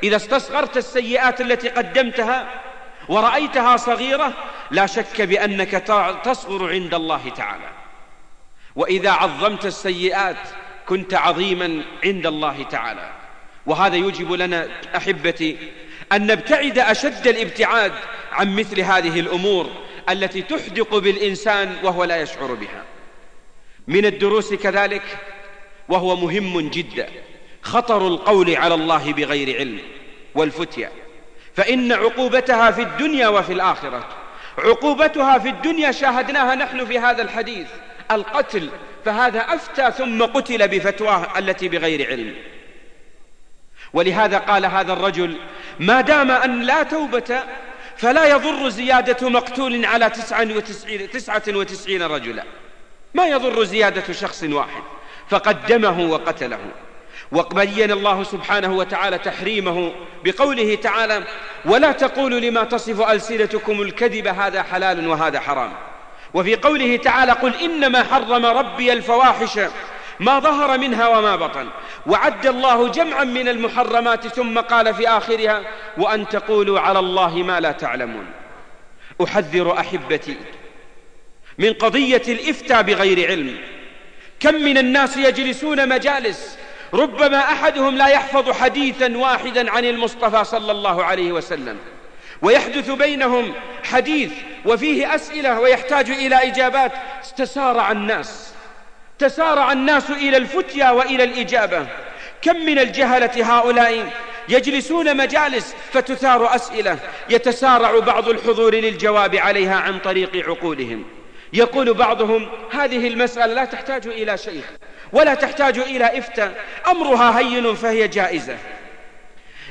إذا استصغرت السيئات التي قدمتها ورأيتها صغيرة لا شك بأنك تصغر عند الله تعالى. وإذا عظمت السيئات كنت عظيما عند الله تعالى. وهذا يجب لنا أحبتي أن نبتعد أشد الابتعاد عن مثل هذه الأمور. التي تحدق بالإنسان وهو لا يشعر بها. من الدروس كذلك وهو مهم جدا خطر القول على الله بغير علم والفتيا فإن عقوبتها في الدنيا وفي الآخرة عقوبتها في الدنيا شاهدناها نحن في هذا الحديث القتل. فهذا أفتى ثم قتل بفتواه التي بغير علم. ولهذا قال هذا الرجل ما دام أن لا توبة فلا يضر زيادة مقتول على تسعة وتسعين, تسعة وتسعين رجلا. ما يضر زيادة شخص واحد. فقدمه وقتله. وبين الله سبحانه وتعالى تحريمه بقوله تعالى ولا تقولوا لما تصف ألسنتكم الكذب هذا حلال وهذا حرام وفي قوله تعالى قل إنما حرم ربي الفواحش ما ظهر منها وما بطن وعد الله جمعا من المحرمات ثم قال في آخرها وأن تقولوا على الله ما لا تعلمون. أحذر أحبتي من قضية الإفتاء بغير علم. كم من الناس يجلسون مجالس ربما أحدهم لا يحفظ حديثا واحدا عن المصطفى صلى الله عليه وسلم. ويحدث بينهم حديث وفيه أسئلة ويحتاج إلى إجابات. تسارع الناس. تسارع الناس إلى الفتيا وإلى الإجابة. كم من الجهلة هؤلاء يجلسون مجالس فتثار أسئلة. يتسارع بعض الحضور للجواب عليها عن طريق عقولهم. يقول بعضهم هذه المسألة لا تحتاج إلى شيخ ولا تحتاج إلى إفتاء. أمرها هين فهي جائزة.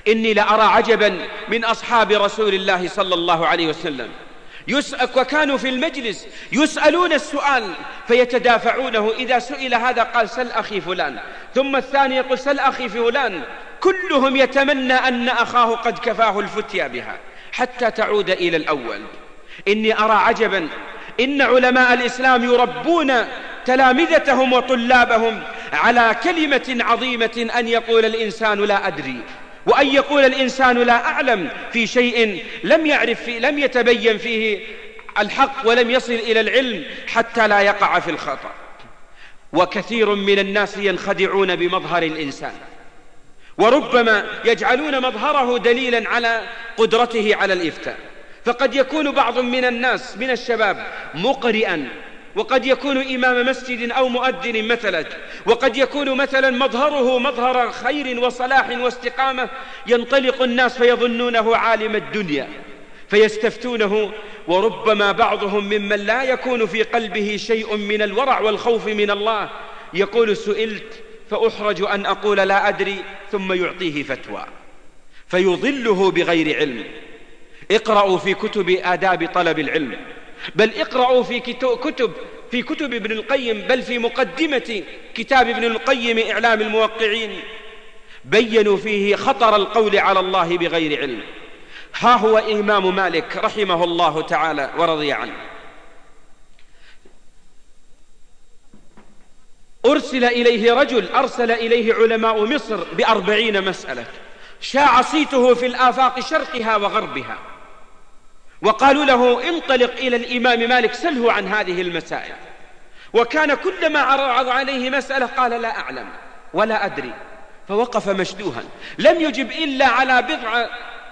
إني لأرى عجبا من أصحاب رسول الله صلى الله عليه وسلم. يسأل وكانوا في المجلس يسألون السؤال فيتدافعونه إذا سئل هذا قال سل أخي فلان. ثم الثاني يقول سل أخي فلان. كلهم يتمنى أن أخاه قد كفاه الفتيا بها حتى تعود إلى الأول. إني أرى عجبا إن علماء الإسلام يربون تلامذتهم وطلابهم على كلمة عظيمة أن يقول الإنسان لا أدري. وأن يقول الإنسان لا أعلم في شيء لم يعرف فيه لم يتبين فيه الحق ولم يصل إلى العلم حتى لا يقع في الخطأ. وكثير من الناس ينخدعون بمظهر الإنسان. وربما يجعلون مظهره دليلا على قدرته على الإفتاء. فقد يكون بعض من الناس من الشباب مقرئا وقد يكون إمام مسجد أو مؤذن مثلا وقد يكون مثلا مظهره مظهر خير وصلاح واستقامة ينطلق الناس فيظنونه عالم الدنيا فيستفتونه وربما بعضهم ممن لا يكون في قلبه شيء من الورع والخوف من الله يقول سئلت فأحرج أن أقول لا أدري ثم يعطيه فتوى فيضله بغير علم. اقرأوا في كتب آداب طلب العلم. بل اقرأوا في كتب في كتب ابن القيم بل في مقدمة كتاب ابن القيم إعلام الموقعين. بينوا فيه خطر القول على الله بغير علم. ها هو إمام مالك رحمه الله تعالى ورضي عنه. أرسل إليه رجل أرسل إليه علماء مصر بأربعين مسألة. شاع صيته في الآفاق شرقها وغربها. وقالوا له انطلق إلى الإمام مالك سله عن هذه المسائل. وكان كلما عرض عليه مسألة قال لا أعلم ولا أدري. فوقف مشدوها. لم يجب إلا على بضع,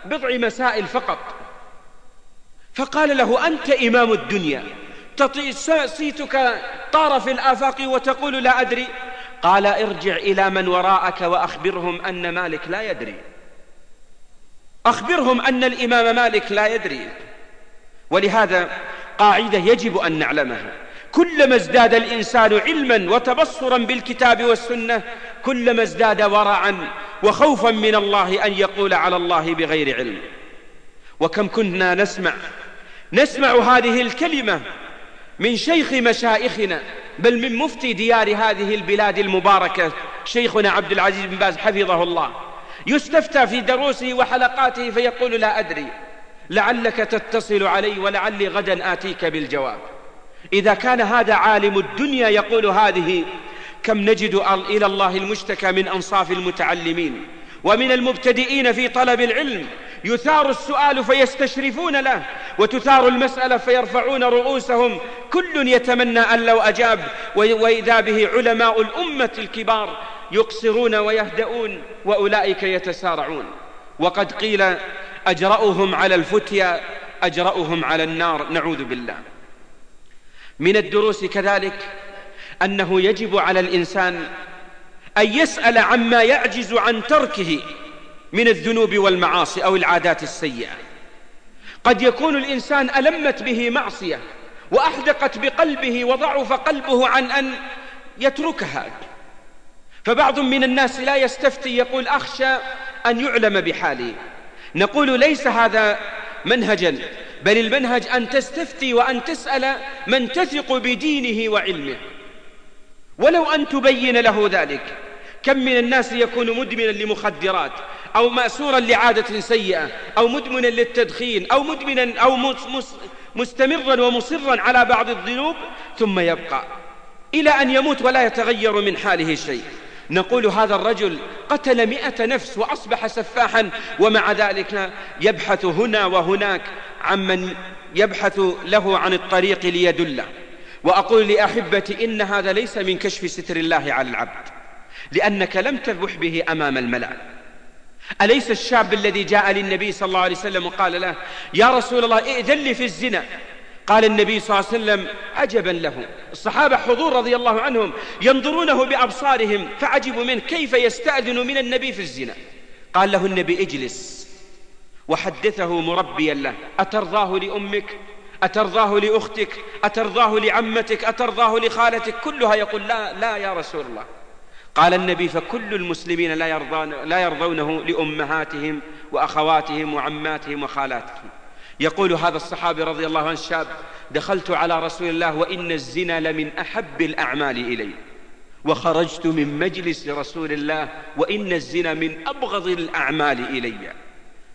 بضع مسائل فقط. فقال له أنت إمام الدنيا. صيتك طار في الآفاق وتقول لا أدري. قال ارجع إلى من وراءك وأخبرهم أن مالك لا يدري. أخبرهم أن الإمام مالك لا يدري. ولهذا قاعدة يجب أن نعلمها. كلما ازداد الإنسان علما وتبصرا بالكتاب والسنة كلما ازداد ورعا وخوفا من الله أن يقول على الله بغير علم. وكم كنا نسمع نسمع هذه الكلمة من شيخ مشائخنا بل من مفتي ديار هذه البلاد المباركة شيخنا عبد العزيز بن باز حفظه الله. يستفتى في دروسه وحلقاته فيقول لا أدري. لعلك تتصل علي ولعلي غدا آتيك بالجواب. إذا كان هذا عالم الدنيا يقول هذه كم نجد إلى الله المشتكى من أنصاف المتعلمين ومن المبتدئين في طلب العلم. يثار السؤال فيستشرفون له وتثار المسألة فيرفعون رؤوسهم. كل يتمنى أن لو أجاب وإذا به علماء الأمة الكبار يقصرون ويهدؤون وأولئك يتسارعون. وقد قيل أجرأهم على الفتيا أجرأهم على النار نعوذ بالله. من الدروس كذلك أنه يجب على الإنسان أن يسأل عما يعجز عن تركه من الذنوب والمعاصي أو العادات السيئة. قد يكون الإنسان ألمت به معصية وأحدقت بقلبه وضعف قلبه عن أن يتركها. فبعض من الناس لا يستفتي يقول أخشى أن يعلم بحالي. نقول ليس هذا منهجا بل المنهج أن تستفتي وأن تسأل من تثق بدينه وعلمه. ولو أن تبين له ذلك كم من الناس يكون مدمنا لمخدرات أو مأسورا لعادة سيئة أو مدمنا للتدخين أو مدمنا أو مستمرا ومصرا على بعض الذنوب ثم يبقى إلى أن يموت ولا يتغير من حاله شيء. نقول هذا الرجل قتل مئة نفس وأصبح سفاحا ومع ذلك يبحث هنا وهناك عمن يبحث له عن الطريق ليدله وأقول لأحبتي إن هذا ليس من كشف ستر الله على العبد لأنك لم تذبح به أمام الملأ. أليس الشاب الذي جاء للنبي صلى الله عليه وسلم وقال له يا رسول الله ائذن لي في الزنا. قال النبي صلى الله عليه وسلم عجبا له الصحابة حضور رضي الله عنهم ينظرونه بأبصارهم فعجبوا منه كيف يستأذن من النبي في الزنا. قال له النبي اجلس وحدثه مربيا له. أترضاه لأمك؟ أترضاه لأختك؟ أترضاه لعمتك؟ أترضاه لخالتك؟ كلها يقول لا لا يا رسول الله. قال النبي فكل المسلمين لا, يرضون لا يرضونه لأمهاتهم وأخواتهم وعماتهم وخالاتهم. يقول هذا الصحابي رضي الله عنه الشاب دخلت على رسول الله وإن الزنا لمن أحب الأعمال إلي. وخرجت من مجلس رسول الله وإن الزنا من أبغض الأعمال إلي.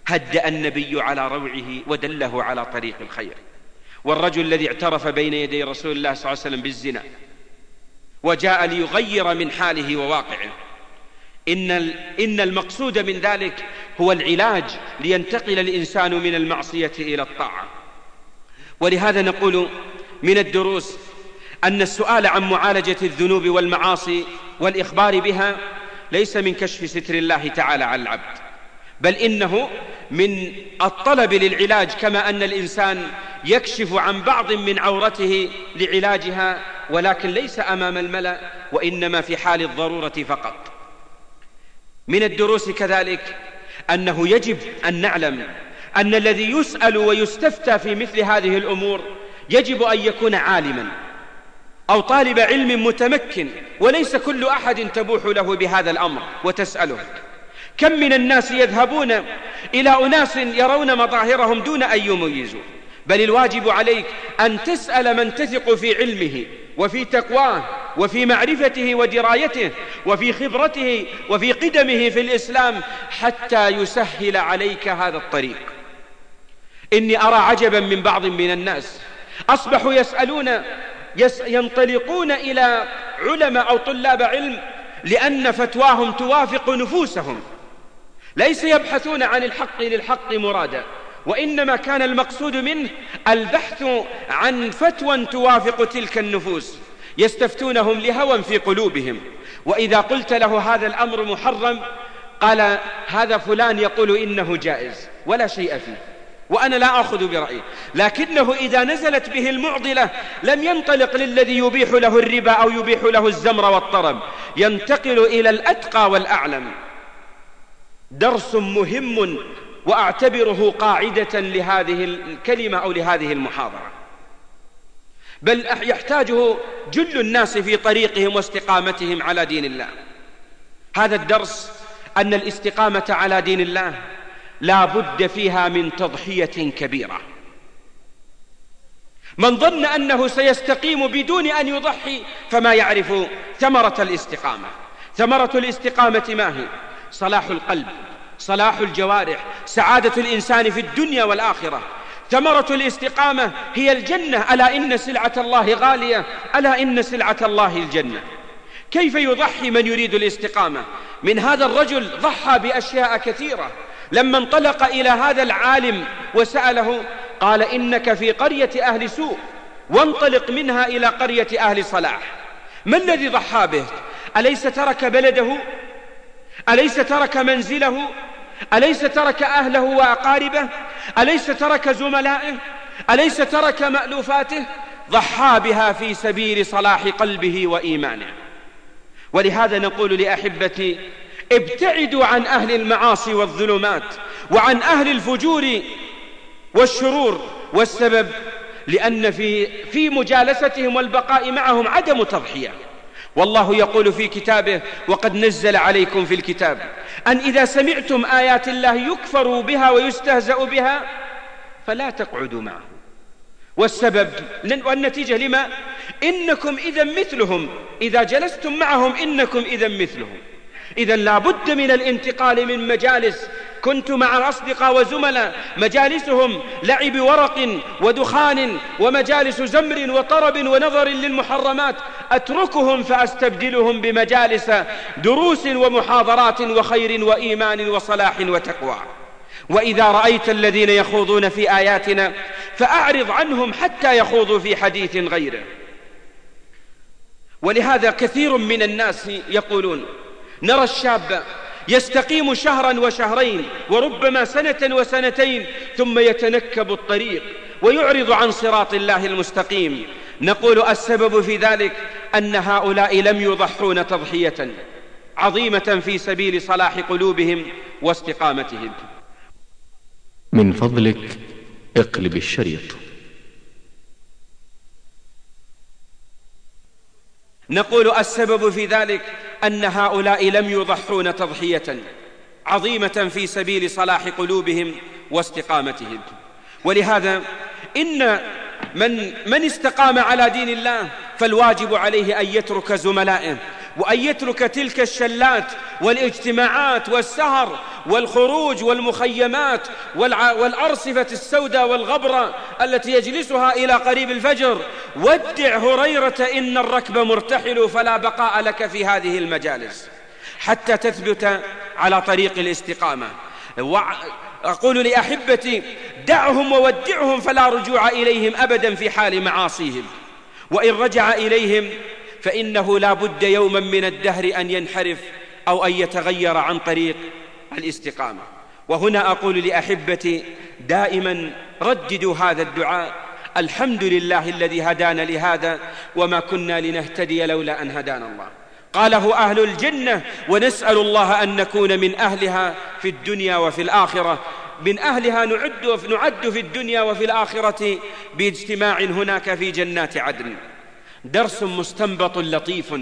هدأ النبي على روعه ودله على طريق الخير. والرجل الذي اعترف بين يدي رسول الله صلى الله عليه وسلم بالزنا. وجاء ليغير من حاله وواقعه. إن, إن المقصود من ذلك هو العلاج لينتقل الإنسان من المعصية إلى الطاعة. ولهذا نقول من الدروس أن السؤال عن معالجة الذنوب والمعاصي والإخبار بها ليس من كشف ستر الله تعالى على العبد بل إنه من الطلب للعلاج كما أن الإنسان يكشف عن بعض من عورته لعلاجها ولكن ليس أمام الملأ وإنما في حال الضرورة فقط. من الدروس كذلك أنه يجب أن نعلم أن الذي يسأل ويستفتى في مثل هذه الأمور يجب أن يكون عالما أو طالب علم متمكن وليس كل أحد تبوح له بهذا الأمر وتسأله. كم من الناس يذهبون إلى أناس يرون مظاهرهم دون أن يميزوا. بل الواجب عليك أن تسأل من تثق في علمه وفي تقواه وفي معرفته ودرايته وفي خبرته وفي قدمه في الإسلام حتى يسهل عليك هذا الطريق. إني أرى عجبا من بعض من الناس أصبحوا يسألون يس ينطلقون إلى علماء أو طلاب علم لأن فتواهم توافق نفوسهم. ليس يبحثون عن الحق للحق مرادا وإنما كان المقصود منه البحث عن فتوى توافق تلك النفوس. يستفتونهم لهوى في قلوبهم. وإذا قلت له هذا الأمر محرم قال هذا فلان يقول إنه جائز ولا شيء فيه وأنا لا أخذ برأيه. لكنه إذا نزلت به المعضلة لم ينطلق للذي يبيح له الربا أو يبيح له الزمر والطرب. ينتقل إلى الأتقى والأعلم. درس مهم وأعتبره قاعدة لهذه الكلمة أو لهذه المحاضرة. بل يحتاجه جل الناس في طريقهم واستقامتهم على دين الله. هذا الدرس أن الاستقامة على دين الله لا بد فيها من تضحية كبيرة. من ظن أنه سيستقيم بدون أن يضحي فما يعرف ثمرة الاستقامة. ثمرة الاستقامة ما هي؟ صلاح القلب صلاح الجوارح سعادة الإنسان في الدنيا والآخرة. ثمرة الاستقامة هي الجنة. ألا إن سلعة الله غالية؟ ألا إن سلعة الله الجنة؟ كيف يضحي من يريد الاستقامة؟ من هذا الرجل ضحى بأشياء كثيرة. لما انطلق إلى هذا العالم وسأله قال إنك في قرية أهل سوء وانطلق منها إلى قرية أهل صلاح. ما الذي ضحى به؟ أليس ترك بلده؟ أليس ترك منزله؟ أليس ترك أهله وأقاربه؟ أليس ترك زملائه؟ أليس ترك مألوفاته؟ ضحى بها في سبيل صلاح قلبه وإيمانه. ولهذا نقول لأحبتي ابتعدوا عن أهل المعاصي والظلمات وعن أهل الفجور والشرور والسبب لأن في, في مجالستهم والبقاء معهم عدم تضحية. والله يقول في كتابه وقد نزل عليكم في الكتاب. أن إذا سمعتم آيات الله يكفر بها ويستهزأ بها فلا تقعدوا معهم والسبب والنتيجة لما؟ إنكم إذا مثلهم إذا جلستم معهم إنكم إذا مثلهم. إذا لا بد من الانتقال من مجالس كنت مع أصدقاء وزملاء مجالسهم لعب ورق ودخان ومجالس زمر وطرب ونظر للمحرمات. أتركهم فأستبدلهم بمجالس دروس ومحاضرات وخير وإيمان وصلاح وتقوى. وإذا رأيت الذين يخوضون في آياتنا فأعرض عنهم حتى يخوضوا في حديث غيره. ولهذا كثير من الناس يقولون نرى الشاب يستقيم شهرا وشهرين وربما سنة وسنتين ثم يتنكب الطريق ويعرض عن صراط الله المستقيم. نقول السبب في ذلك أن هؤلاء لم يضحون تضحية عظيمة في سبيل صلاح قلوبهم واستقامتهم. من فضلك اقلب الشريط. نقول السبب في ذلك أن هؤلاء لم يضحون تضحية عظيمة في سبيل صلاح قلوبهم واستقامتهم. ولهذا إن من, من استقام على دين الله فالواجب عليه أن يترك زملائه وأن يترك تلك الشلات والاجتماعات والسهر والخروج والمخيمات والأرصفة السوداء والغبرة التي يجلسها إلى قريب الفجر. ودع هريرة إن الركب مرتحل فلا بقاء لك في هذه المجالس. حتى تثبت على طريق الاستقامة. أقول لأحبتي دعهم وودعهم فلا رجوع إليهم أبدا في حال معاصيهم. وإن رجع إليهم فإنه لا بد يوما من الدهر أن ينحرف أو أن يتغير عن طريق الاستقامة. وهنا أقول لأحبتي دائما رددوا هذا الدعاء. الحمد لله الذي هدانا لهذا وما كنا لنهتدي لولا أن هدانا الله. قاله أهل الجنة ونسأل الله أن نكون من أهلها في الدنيا وفي الآخرة. من أهلها نعد, نعد في الدنيا وفي الآخرة باجتماع هناك في جنات عدن. درس مستنبط لطيف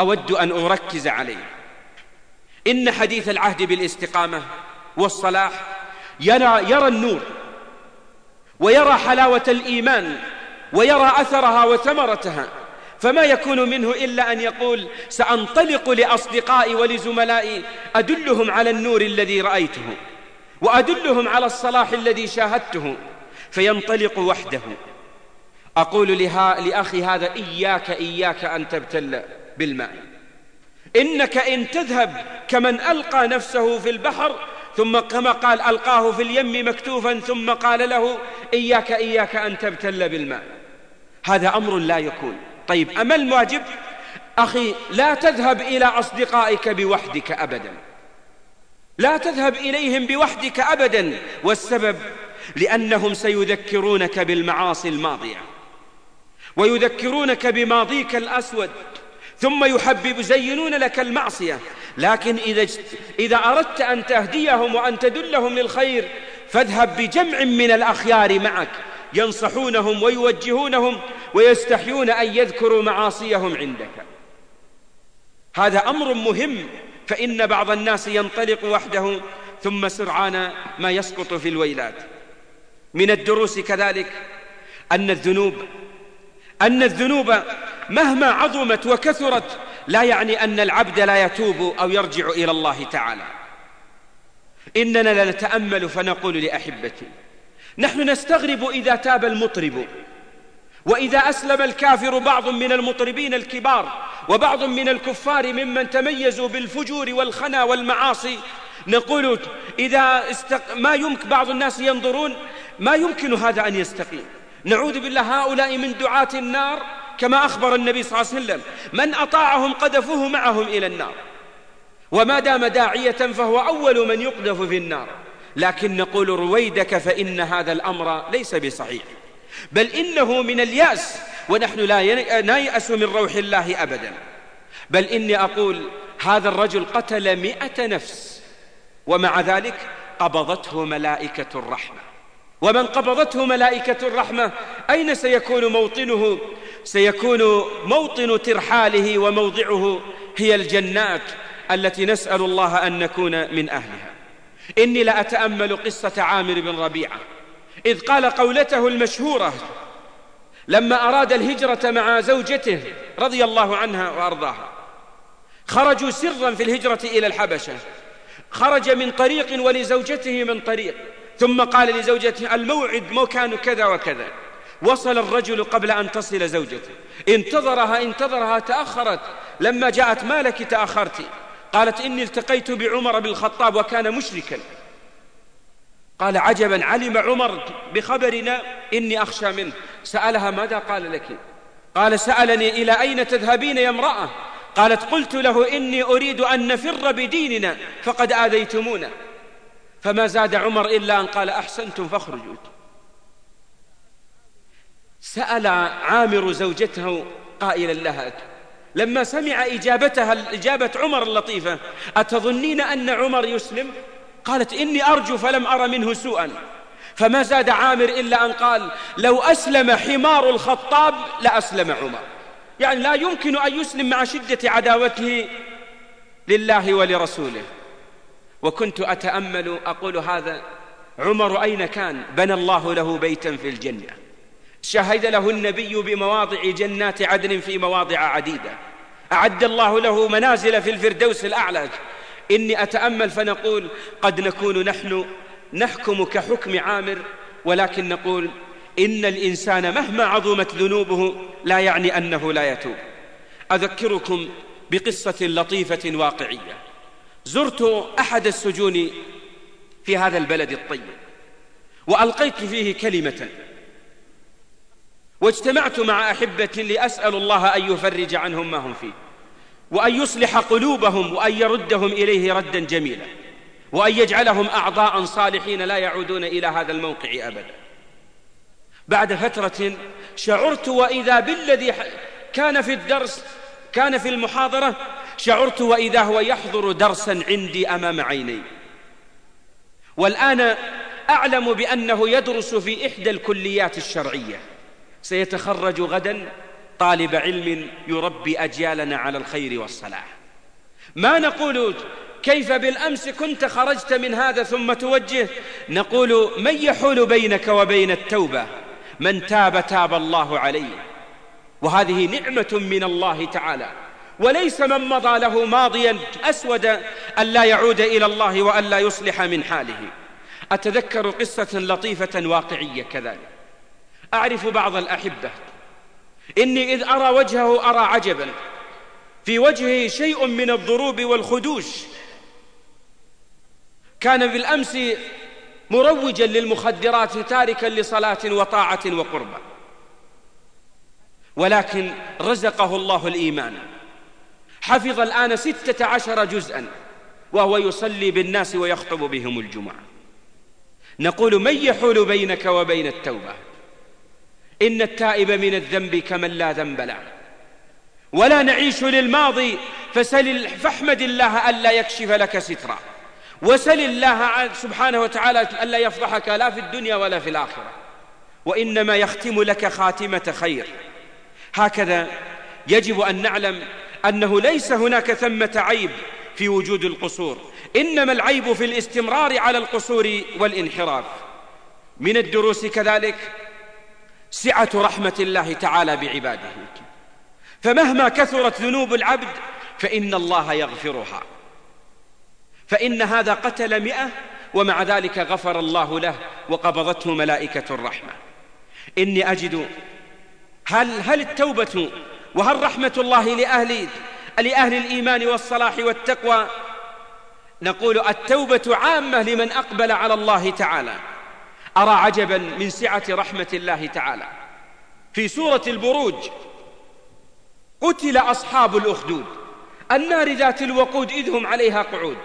أود أن أركز عليه. إن حديث العهد بالاستقامة والصلاح يرى, يرى النور ويرى حلاوة الإيمان ويرى أثرها وثمرتها فما يكون منه إلا أن يقول سأنطلق لأصدقائي ولزملائي أدلهم على النور الذي رأيته وأدلهم على الصلاح الذي شاهدته فينطلق وحده. أقول لها لأخي هذا إياك إياك أن تبتل بالماء. إنك إن تذهب كمن ألقى نفسه في البحر ثم كما قال ألقاه في اليم مكتوفا ثم قال له إياك إياك أن تبتل بالماء. هذا أمر لا يكون. طيب أما الواجب أخي لا تذهب إلى أصدقائك بوحدك أبدا. لا تذهب إليهم بوحدك أبدا. والسبب؟ لأنهم سيذكرونك بالمعاصي الماضية. ويذكرونك بماضيك الأسود ثم يحبب يزينون لك المعصية. لكن إذا, إذا أردت أن تهديهم وأن تدلهم للخير فاذهب بجمع من الأخيار معك. ينصحونهم ويوجهونهم ويستحيون أن يذكروا معاصيهم عندك. هذا أمر مهم فإن بعض الناس ينطلق وحده ثم سرعان ما يسقط في الويلات. من الدروس كذلك أن الذنوب أن الذنوب مهما عظمت وكثرت لا يعني أن العبد لا يتوب أو يرجع إلى الله تعالى. إننا لنتأمل فنقول لأحبتي نحن نستغرب إذا تاب المطرب وإذا أسلم الكافر بعض من المطربين الكبار وبعض من الكفار ممن تميزوا بالفجور والخنا والمعاصي. نقول إذا استق... ما يمكن بعض الناس ينظرون ما يمكن هذا أن يستقيم. نعوذ بالله هؤلاء من دعاة النار كما أخبر النبي صلى الله عليه وسلم من أطاعهم قذفوه معهم إلى النار. وما دام داعية فهو أول من يقذف في النار. لكن نقول رويدك فإن هذا الأمر ليس بصحيح. بل إنه من اليأس ونحن لا نيأس من روح الله أبدا. بل إني أقول هذا الرجل قتل مئة نفس ومع ذلك قبضته ملائكة الرحمة. ومن قبضته ملائكة الرحمة أين سيكون موطنه؟ سيكون موطن ترحاله وموضعه هي الجنات التي نسأل الله أن نكون من أهلها. إني لأتأمل قصة عامر بن ربيعة إذ قال قولته المشهورة لما أراد الهجرة مع زوجته رضي الله عنها وأرضاها خرجوا سرا في الهجرة إلى الحبشة خرج من طريق ولزوجته من طريق ثم قال لزوجته الموعد مكان كذا وكذا. وصل الرجل قبل أن تصل زوجته. انتظرها انتظرها تأخرت. لما جاءت ما لك تأخرت. قالت إني التقيت بعمر بن الخطاب وكان مشركا. قال عجبا علم عمر بخبرنا إني أخشى منه. سألها ماذا قال لك؟ قال سألني إلى أين تذهبين يا امرأة؟ قالت قلت له إني أريد أن نفر بديننا فقد آذيتمونا. فما زاد عمر إلا أن قال أحسنتم فاخرجوا. سأل عامر زوجته قائلا لها لما سمع إجابتها إجابة عمر اللطيفة أتظنين أن عمر يسلم؟ قالت إني أرجو فلم أرى منه سوءا. فما زاد عامر إلا أن قال لو أسلم حمار الخطاب لأسلم عمر. يعني لا يمكن أن يسلم مع شدة عداوته لله ولرسوله. وكنت أتأمل أقول هذا عمر أين كان؟ بنى الله له بيتا في الجنة. شهد له النبي بمواضع جنات عدن في مواضع عديدة. أعد الله له منازل في الفردوس الأعلى. إني أتأمل فنقول قد نكون نحن نحكم كحكم عامر ولكن نقول إن الإنسان مهما عظمت ذنوبه لا يعني أنه لا يتوب. أذكركم بقصة لطيفة واقعية. زرت أحد السجون في هذا البلد الطيب وألقيت فيه كلمة. واجتمعت مع أحبة لأسأل الله أن يفرج عنهم ما هم فيه وأن يصلح قلوبهم وأن يردهم إليه ردا جميلا وأن يجعلهم أعضاء صالحين لا يعودون إلى هذا الموقع أبدا. بعد فترة شعرت وإذا بالذي كان في الدرس كان في المحاضرة شعرت وإذا هو يحضر درسا عندي أمام عيني. والآن أعلم بأنه يدرس في إحدى الكليات الشرعية. سيتخرج غدا طالب علم يربي أجيالنا على الخير والصلاح. ما نقول كيف بالأمس كنت خرجت من هذا ثم توجه؟ نقول من يحول بينك وبين التوبة؟ من تاب تاب الله عليه. وهذه نعمة من الله تعالى. وليس من مضى له ماضيا أسود أن لا يعود إلى الله وأن لا يصلح من حاله. أتذكر قصة لطيفة واقعية كذلك. أعرف بعض الأحبة. إني إذ أرى وجهه أرى عجبا. في وجهه شيء من الضروب والخدوش. كان بالأمس مروجا للمخدرات تاركا لصلاة وطاعة وقربة. ولكن رزقه الله الإيمان. حفظ الآن ستة عشر جزءا وهو يصلي بالناس ويخطب بهم الجمعة. نقول من يحول بينك وبين التوبة؟ إن التائب من الذنب كمن لا ذنب له. ولا نعيش للماضي فسل فاحمد الله ألا يكشف لك سترا وسل الله سبحانه وتعالى ألا يفضحك لا في الدنيا ولا في الآخرة. وإنما يختم لك خاتمة خير. هكذا يجب أن نعلم أنه ليس هناك ثمة عيب في وجود القصور إنما العيب في الاستمرار على القصور والانحراف. من الدروس كذلك سعة رحمة الله تعالى بعباده. فمهما كثرت ذنوب العبد فإن الله يغفرها. فإن هذا قتل مئة ومع ذلك غفر الله له وقبضته ملائكة الرحمة. إني أجد هل, هل التوبة وهل رحمة الله لأهل, لأهل الإيمان والصلاح والتقوى؟ نقول التوبة عامة لمن أقبل على الله تعالى. أرى عجبا من سعة رحمة الله تعالى. في سورة البروج قتل أصحاب الأخدود. النار ذات الوقود إذ هم عليها قعود.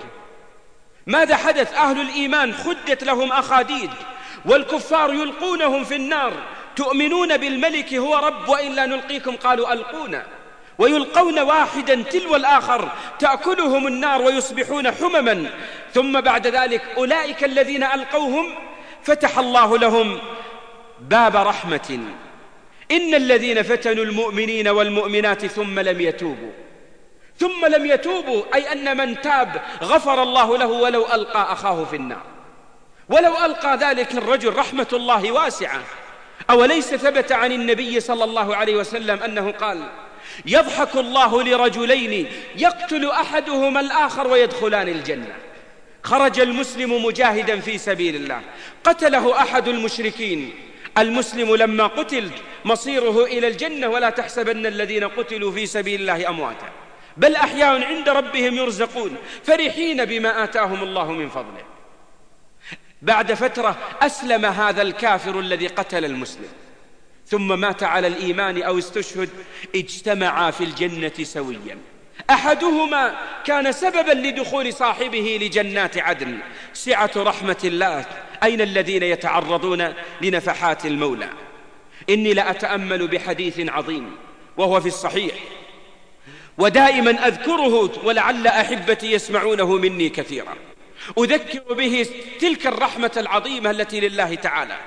ماذا حدث؟ أهل الإيمان خدت لهم أخاديد والكفار يلقونهم في النار. تؤمنون بالملك هو رب وإلا نلقيكم قالوا ألقونا. ويلقون واحدا تلو الآخر تأكلهم النار ويصبحون حمما. ثم بعد ذلك أولئك الذين ألقوهم فتح الله لهم باب رحمة. إن الذين فتنوا المؤمنين والمؤمنات ثم لم يتوبوا. ثم لم يتوبوا أي أن من تاب غفر الله له ولو ألقى أخاه في النار. ولو ألقى ذلك الرجل رحمة الله واسعة. أوليس ثبت عن النبي صلى الله عليه وسلم أنه قال يضحك الله لرجلين يقتل أحدهما الآخر ويدخلان الجنة. خرج المسلم مجاهدا في سبيل الله. قتله أحد المشركين. المسلم لما قتل مصيره إلى الجنة ولا تحسبن الذين قتلوا في سبيل الله أمواتا. بل أحياء عند ربهم يرزقون فرحين بما آتاهم الله من فضله. بعد فترة أسلم هذا الكافر الذي قتل المسلم. ثم مات على الإيمان أو استشهد اجتمعا في الجنة سويا. أحدهما كان سببا لدخول صاحبه لجنات عدن. سعة رحمة الله أين الذين يتعرضون لنفحات المولى؟ إني لأتأمل بحديث عظيم وهو في الصحيح. ودائما أذكره ولعل أحبتي يسمعونه مني كثيرا. أذكر به تلك الرحمة العظيمة التي لله تعالى.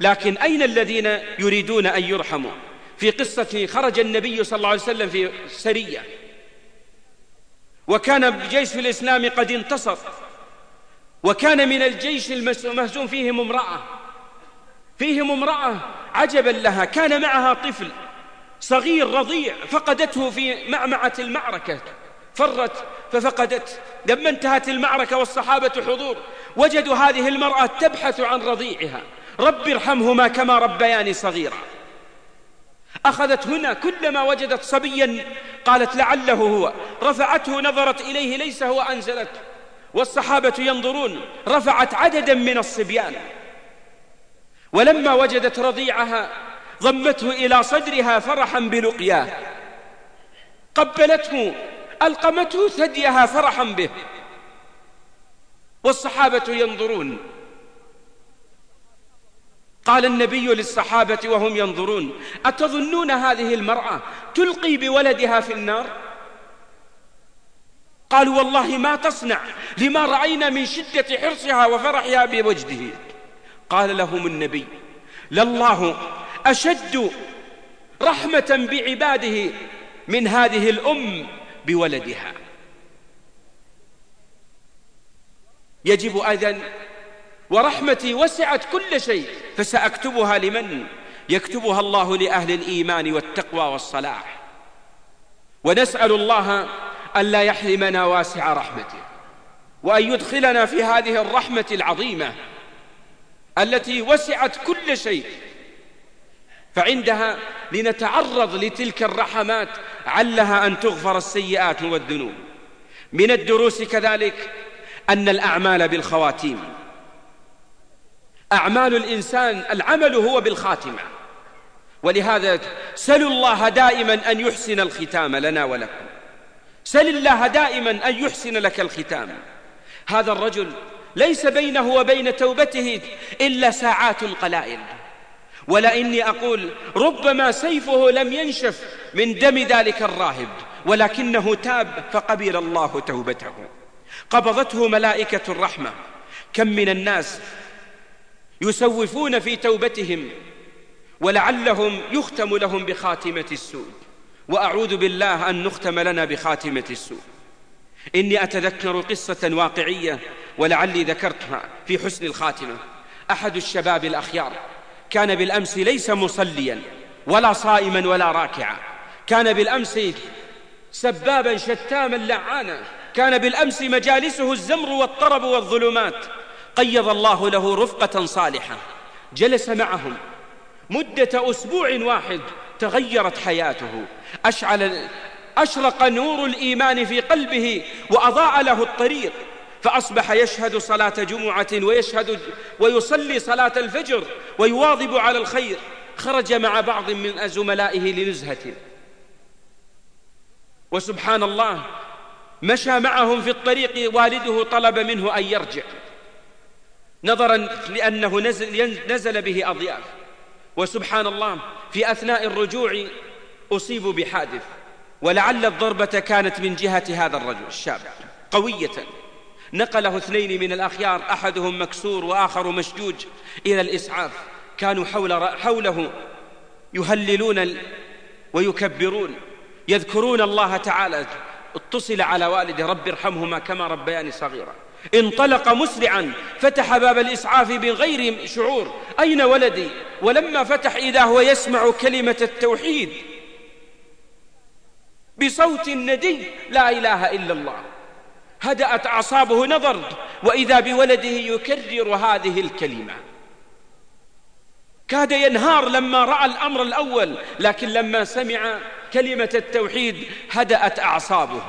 لكن أين الذين يريدون أن يرحموا؟ في قصة خرج النبي صلى الله عليه وسلم في سرية. وكان بجيش في الإسلام قد انتصر. وكان من الجيش المهزوم فيهم امرأة. فيهم امرأة عجبا لها. كان معها طفل صغير رضيع فقدته في معمعة المعركة. فرت ففقدت. لما انتهت المعركة والصحابة حضور وجدوا هذه المرأة تبحث عن رضيعها. رب ارحمهما كما ربياني صغيرا. أخذت هنا كلما وجدت صبيا قالت لعله هو. رفعته نظرت إليه ليس هو أنزلته. والصحابة ينظرون رفعت عددا من الصبيان. ولما وجدت رضيعها ضمته إلى صدرها فرحا بلقياه. قبلته ألقمته ثديها فرحا به. والصحابة ينظرون. قال النبي للصحابة وهم ينظرون. أتظنون هذه المرأة تلقي بولدها في النار؟ قالوا والله ما تصنع لما رأينا من شدة حرصها وفرحها بوجده. قال لهم النبي لله أشد رحمة بعباده من هذه الأم. بولدها. يجب أيضا ورحمتي وسعت كل شيء فسأكتبها لمن؟ يكتبها الله لأهل الإيمان والتقوى والصلاح. ونسأل الله ألا يحرمنا واسع رحمته وأن يدخلنا في هذه الرحمة العظيمة التي وسعت كل شيء. فعندها لنتعرض لتلك الرحمات علها أن تغفر السيئات والذنوب. من الدروس كذلك أن الأعمال بالخواتيم. أعمال الإنسان العمل هو بالخاتمة. ولهذا سلوا الله دائما أن يحسن الختام لنا ولكم. سل الله دائما أن يحسن لك الختام. هذا الرجل ليس بينه وبين توبته إلا ساعات قلائل ولاني أقول ربما سيفه لم ينشف من دم ذلك الراهب ولكنه تاب فقبل الله توبته. قبضته ملائكة الرحمة. كم من الناس يسوفون في توبتهم ولعلهم يختم لهم بخاتمة السوء. وأعوذ بالله أن نختم لنا بخاتمة السوء. إني أتذكر قصة واقعية ولعلي ذكرتها في حسن الخاتمة. أحد الشباب الأخيار كان بالأمس ليس مصليا ولا صائما ولا راكعا. كان بالأمس سبابا شتاما لعانا. كان بالأمس مجالسه الزمر والطرب والظلمات. قيض الله له رفقة صالحة. جلس معهم. مدة أسبوع واحد تغيرت حياته. أشعل أشرق نور الإيمان في قلبه وأضاء له الطريق. فأصبح يشهد صلاة جمعة ويشهد ويصلي صلاة الفجر ويواظب على الخير. خرج مع بعض من زملائه لنزهة. وسبحان الله مشى معهم في الطريق والده طلب منه أن يرجع. نظرا لأنه نزل, نزل به أضياف. وسبحان الله في أثناء الرجوع أصيبوا بحادث. ولعل الضربة كانت من جهة هذا الرجل الشاب قوية. نقله اثنين من الأخيار أحدهم مكسور وآخر مشجوج. إلى الإسعاف كانوا حول حوله يهللون ويكبرون. يذكرون الله تعالى اتصل على والده رب ارحمهما كما ربياني صغيرا. انطلق مسرعا فتح باب الإسعاف بغير شعور. أين ولدي؟ ولما فتح إذا هو يسمع كلمة التوحيد. بصوت ندي لا إله إلا الله. هدأت أعصابه نظر وإذا بولده يكرر هذه الكلمة. كاد ينهار لما رأى الأمر الأول لكن لما سمع كلمة التوحيد هدأت أعصابه.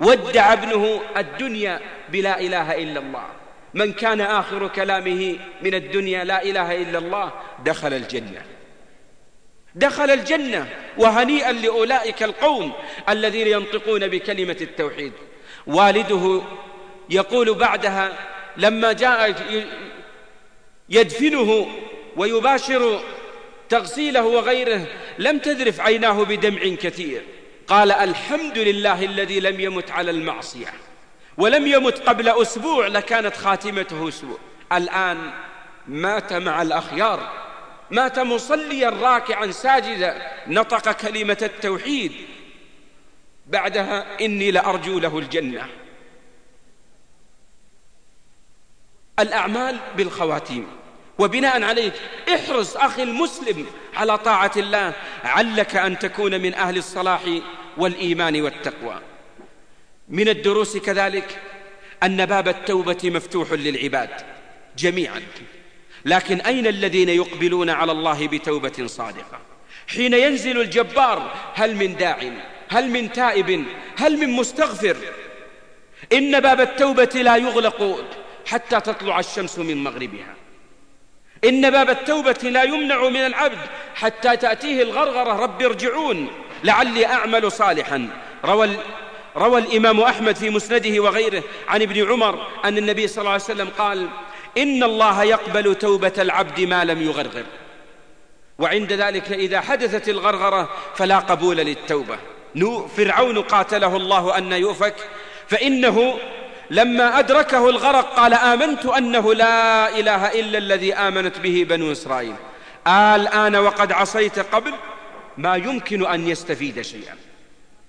ودع ابنه الدنيا بلا إله إلا الله. من كان آخر كلامه من الدنيا لا إله إلا الله دخل الجنة. دخل الجنة وهنيئا لأولئك القوم الذين ينطقون بكلمة التوحيد. والده يقول بعدها لما جاء يدفنه ويباشر تغسيله وغيره لم تذرف عيناه بدمع كثير. قال الحمد لله الذي لم يمت على المعصية ولم يمت قبل أسبوع لكانت خاتمته سوء الآن مات مع الأخيار مات مصليا راكعا ساجدا نطق كلمة التوحيد. بعدها إني لأرجو له الجنة. الأعمال بالخواتيم. وبناء عليه احرص أخي المسلم على طاعة الله علك أن تكون من أهل الصلاح والإيمان والتقوى. من الدروس كذلك أن باب التوبة مفتوح للعباد جميعا. لكن أين الذين يقبلون على الله بتوبة صادقة؟ حين ينزل الجبار هل من داع؟ هل من تائب؟ هل من مستغفر؟ إن باب التوبة لا يغلق حتى تطلع الشمس من مغربها. إن باب التوبة لا يمنع من العبد حتى تأتيه الغرغرة رب ارجعون لعلي أعمل صالحا. روى روى الإمام أحمد في مسنده وغيره عن ابن عمر أن النبي صلى الله عليه وسلم قال إن الله يقبل توبة العبد ما لم يغرغر. وعند ذلك إذا حدثت الغرغرة فلا قبول للتوبة. فرعون قاتله الله أن يؤفك فإنه لما أدركه الغرق قال آمنت أنه لا إله إلا الذي آمنت به بنو إسرائيل. الآن وقد عصيت قبل ما يمكن أن يستفيد شيئا.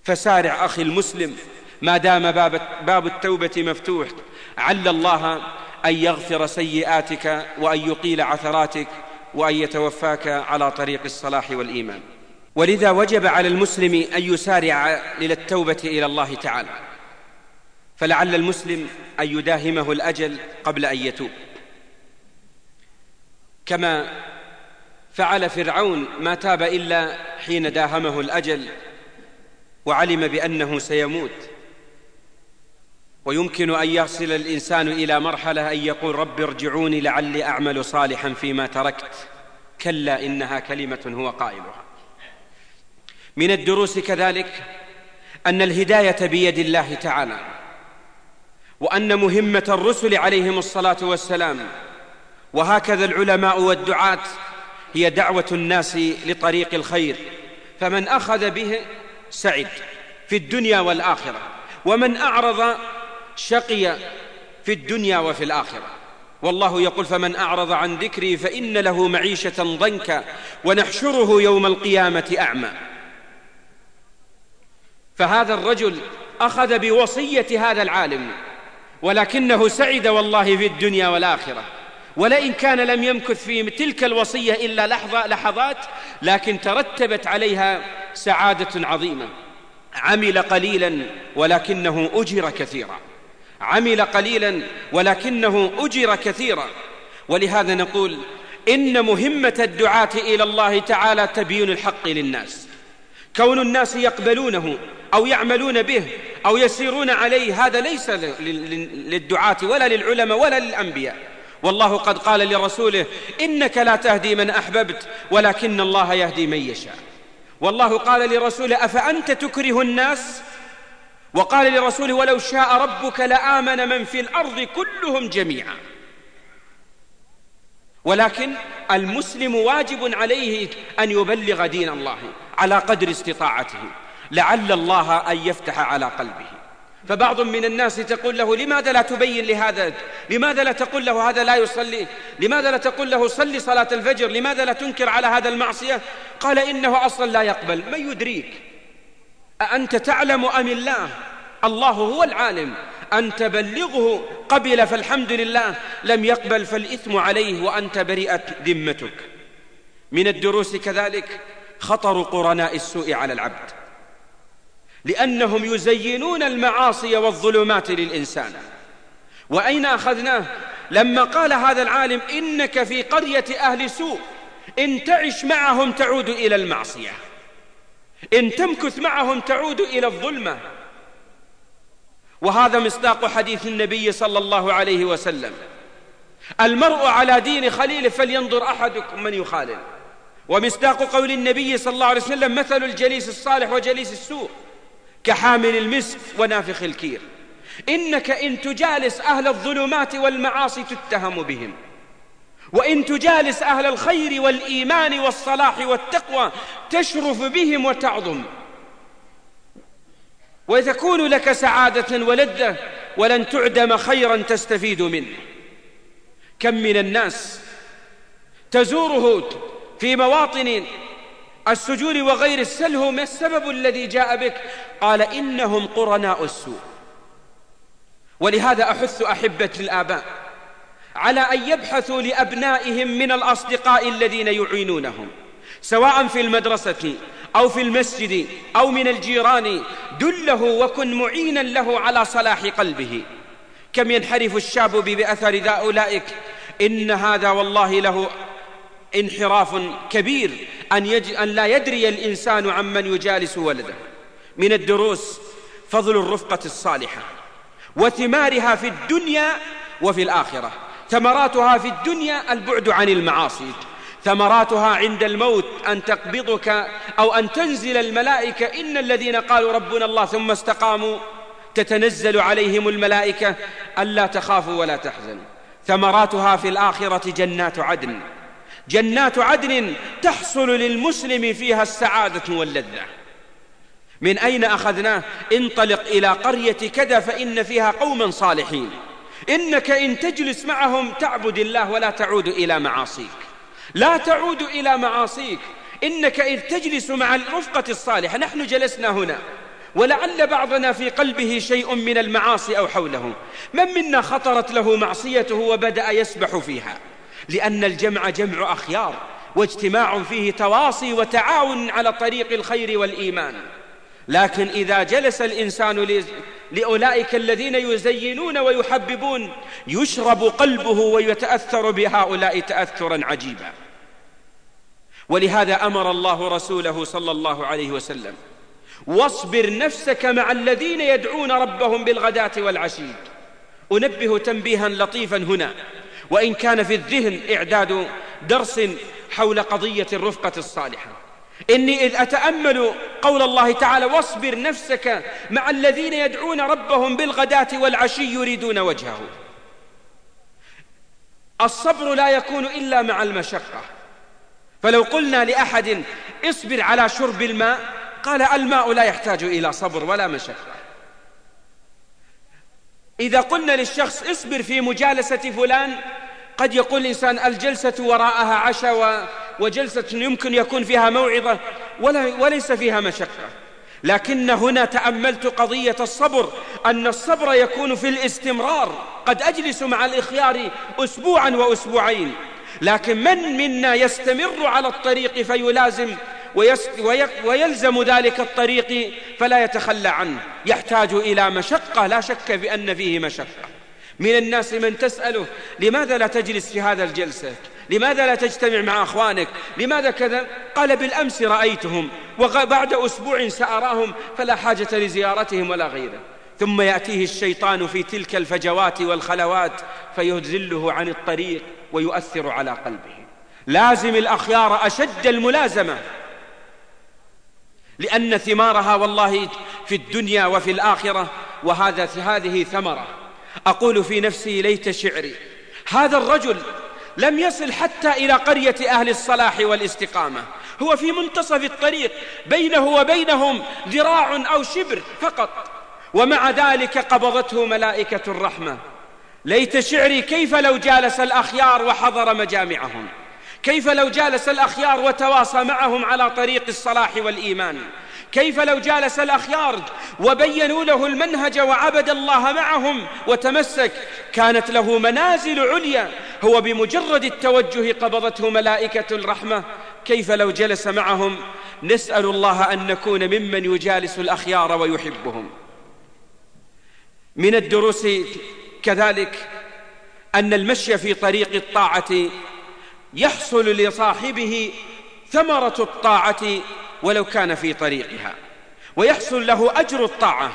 فسارع أخي المسلم ما دام باب, باب التوبة مفتوح عل الله أن يغفر سيئاتك وأن يقيل عثراتك وأن يتوفاك على طريق الصلاح والإيمان. ولذا وجب على المسلم أن يسارع للتوبة إلى الله تعالى فلعل المسلم أن يداهمه الأجل قبل أن يتوب. كما فعل فرعون ما تاب إلا حين داهمه الأجل وعلم بأنه سيموت. ويمكن أن يصل الإنسان إلى مرحلة أن يقول رب ارجعوني لعلي أعمل صالحا فيما تركت كلا إنها كلمة هو قائلها. من الدروس كذلك أن الهداية بيد الله تعالى وأن مهمة الرسل عليهم الصلاة والسلام وهكذا العلماء والدعاة هي دعوة الناس لطريق الخير. فمن أخذ به سعد في الدنيا والآخرة ومن أعرض شقي في الدنيا وفي الآخرة. والله يقول فمن أعرض عن ذكري فإن له معيشة ضنكا ونحشره يوم القيامة أعمى. فهذا الرجل أخذ بوصية هذا العالم ولكنه سعد والله في الدنيا والآخرة. ولئن كان لم يمكث في تلك الوصية إلا لحظة لحظات لكن ترتبت عليها سعادة عظيمة. عمل قليلا ولكنه أجر كثيرا. عمل قليلا ولكنه أجر كثيرا. ولهذا نقول إن مهمة الدعاة إلى الله تعالى تبيين الحق للناس. كون الناس يقبلونه أو يعملون به أو يسيرون عليه هذا ليس للدعاة ولا للعلماء ولا للأنبياء. والله قد قال لرسوله إنك لا تهدي من أحببت ولكن الله يهدي من يشاء. والله قال لرسوله أفأنت تكره الناس؟ وقال لرسوله ولو شاء ربك لآمن من في الأرض كلهم جميعا. ولكن المسلم واجب عليه أن يبلغ دين الله. على قدر استطاعته. لعل الله أن يفتح على قلبه. فبعض من الناس تقول له لماذا لا تبين لهذا؟ لماذا لا تقول له هذا لا يصلي؟ لماذا لا تقول له صلي صلاة الفجر؟ لماذا لا تنكر على هذا المعصية؟ قال إنه أصلا لا يقبل. من يدريك؟ أأنت تعلم أم الله؟ الله هو العالم. أن تبلغه قبل فالحمد لله. لم يقبل فالإثم عليه وأنت برئت ذمتك. من الدروس كذلك. خطر قرناء السوء على العبد. لأنهم يزينون المعاصي والظلمات للإنسان. وأين أخذناه؟ لما قال هذا العالم إنك في قرية أهل سوء إن تعش معهم تعود إلى المعصية. إن تمكث معهم تعود إلى الظلمة. وهذا مصداق حديث النبي صلى الله عليه وسلم. المرء على دين خليله فلينظر أحدكم من يخالل. ومصداق قول النبي صلى الله عليه وسلم مثل الجليس الصالح وجليس السوء كحامل المسك ونافخ الكير. إنك إن تجالس أهل الظلمات والمعاصي تتهم بهم. وإن تجالس أهل الخير والإيمان والصلاح والتقوى تشرف بهم وتعظم. وتكون لك سعادة ولذة ولن تعدم خيرا تستفيد منه. كم من الناس تزوره في مواطن السجون وغير السله ما السبب الذي جاء بك؟ قال إنهم قرناء السوء. ولهذا أحث أحبة الآباء على أن يبحثوا لأبنائهم من الأصدقاء الذين يعينونهم سواء في المدرسة أو في المسجد أو من الجيران دله وكن معينا له على صلاح قلبه. كم ينحرف الشاب بأثر أولئك؟ إن هذا والله له انحراف كبير أن, يج... أن لا يدري الإنسان عمن يجالس ولده. من الدروس فضل الرفقة الصالحة. وثمارها في الدنيا وفي الآخرة. ثمراتها في الدنيا البعد عن المعاصي. ثمراتها عند الموت أن تقبضك أو أن تنزل الملائكة. إن الذين قالوا ربنا الله ثم استقاموا تتنزل عليهم الملائكة ألا تخافوا ولا تحزنوا. ثمراتها في الآخرة جنات عدن. جنات عدن تحصل للمسلم فيها السعادة واللذة. من أين أخذناه انطلق إلى قرية كذا فإن فيها قوما صالحين. إنك إن تجلس معهم تعبد الله ولا تعود إلى معاصيك. لا تعود إلى معاصيك. إنك إذ تجلس مع الرفقة الصالحة نحن جلسنا هنا. ولعل بعضنا في قلبه شيء من المعاصي أو حوله. من منا خطرت له معصيته وبدأ يسبح فيها؟ لأن الجمع جمع أخيار واجتماع فيه تواصي وتعاون على طريق الخير والإيمان. لكن إذا جلس الإنسان لأولئك الذين يزينون ويحببون يشرب قلبه ويتأثر بهؤلاء تأثرا عجيبا. ولهذا أمر الله رسوله صلى الله عليه وسلم واصبر نفسك مع الذين يدعون ربهم بالغداة والعشي. أنبه تنبيها لطيفا هنا. وإن كان في الذهن إعداد درس حول قضية الرفقة الصالحة. إني إذ أتأمل قول الله تعالى واصبر نفسك مع الذين يدعون ربهم بالغداة والعشي يريدون وجهه. الصبر لا يكون إلا مع المشقة. فلو قلنا لأحد اصبر على شرب الماء قال الماء لا يحتاج إلى صبر ولا مشقة. إذا قلنا للشخص اصبر في مجالسة فلان قد يقول الإنسان الجلسة وراءها عشاء وجلسة يمكن يكون فيها موعظة وليس فيها مشقة. لكن هنا تأملت قضية الصبر أن الصبر يكون في الاستمرار. قد أجلس مع الإخيار أسبوعا وأسبوعين لكن من منا يستمر على الطريق فيلازم ويلزم ذلك الطريق فلا يتخلى عنه. يحتاج إلى مشقة لا شك بأن فيه مشقة. من الناس من تسأله لماذا لا تجلس في هذا الجلسة؟ لماذا لا تجتمع مع أخوانك؟ لماذا كذا؟ قال بالأمس رأيتهم وبعد أسبوع سأراهم فلا حاجة لزيارتهم ولا غيره. ثم يأتيه الشيطان في تلك الفجوات والخلوات فيذله عن الطريق ويؤثر على قلبه. لازم الأخيار أشد الملازمة. لأن ثمارها والله في الدنيا وفي الآخرة وهذا هذه ثمرة. أقول في نفسي ليت شعري هذا الرجل لم يصل حتى إلى قرية أهل الصلاح والاستقامة. هو في منتصف الطريق بينه وبينهم ذراع أو شبر فقط. ومع ذلك قبضته ملائكة الرحمة. ليت شعري كيف لو جالس الأخيار وحضر مجامعهم. كيف لو جالس الأخيار وتواصى معهم على طريق الصلاح والإيمان؟ كيف لو جالس الأخيار وبينوا له المنهج وعبد الله معهم وتمسك؟ كانت له منازل عليا هو بمجرد التوجه قبضته ملائكة الرحمة. كيف لو جلس معهم؟ نسأل الله أن نكون ممن يجالس الأخيار ويحبهم. من الدروس كذلك أن المشي في طريق الطاعة يحصل لصاحبه ثمرة الطاعة ولو كان في طريقها. ويحصل له أجر الطاعة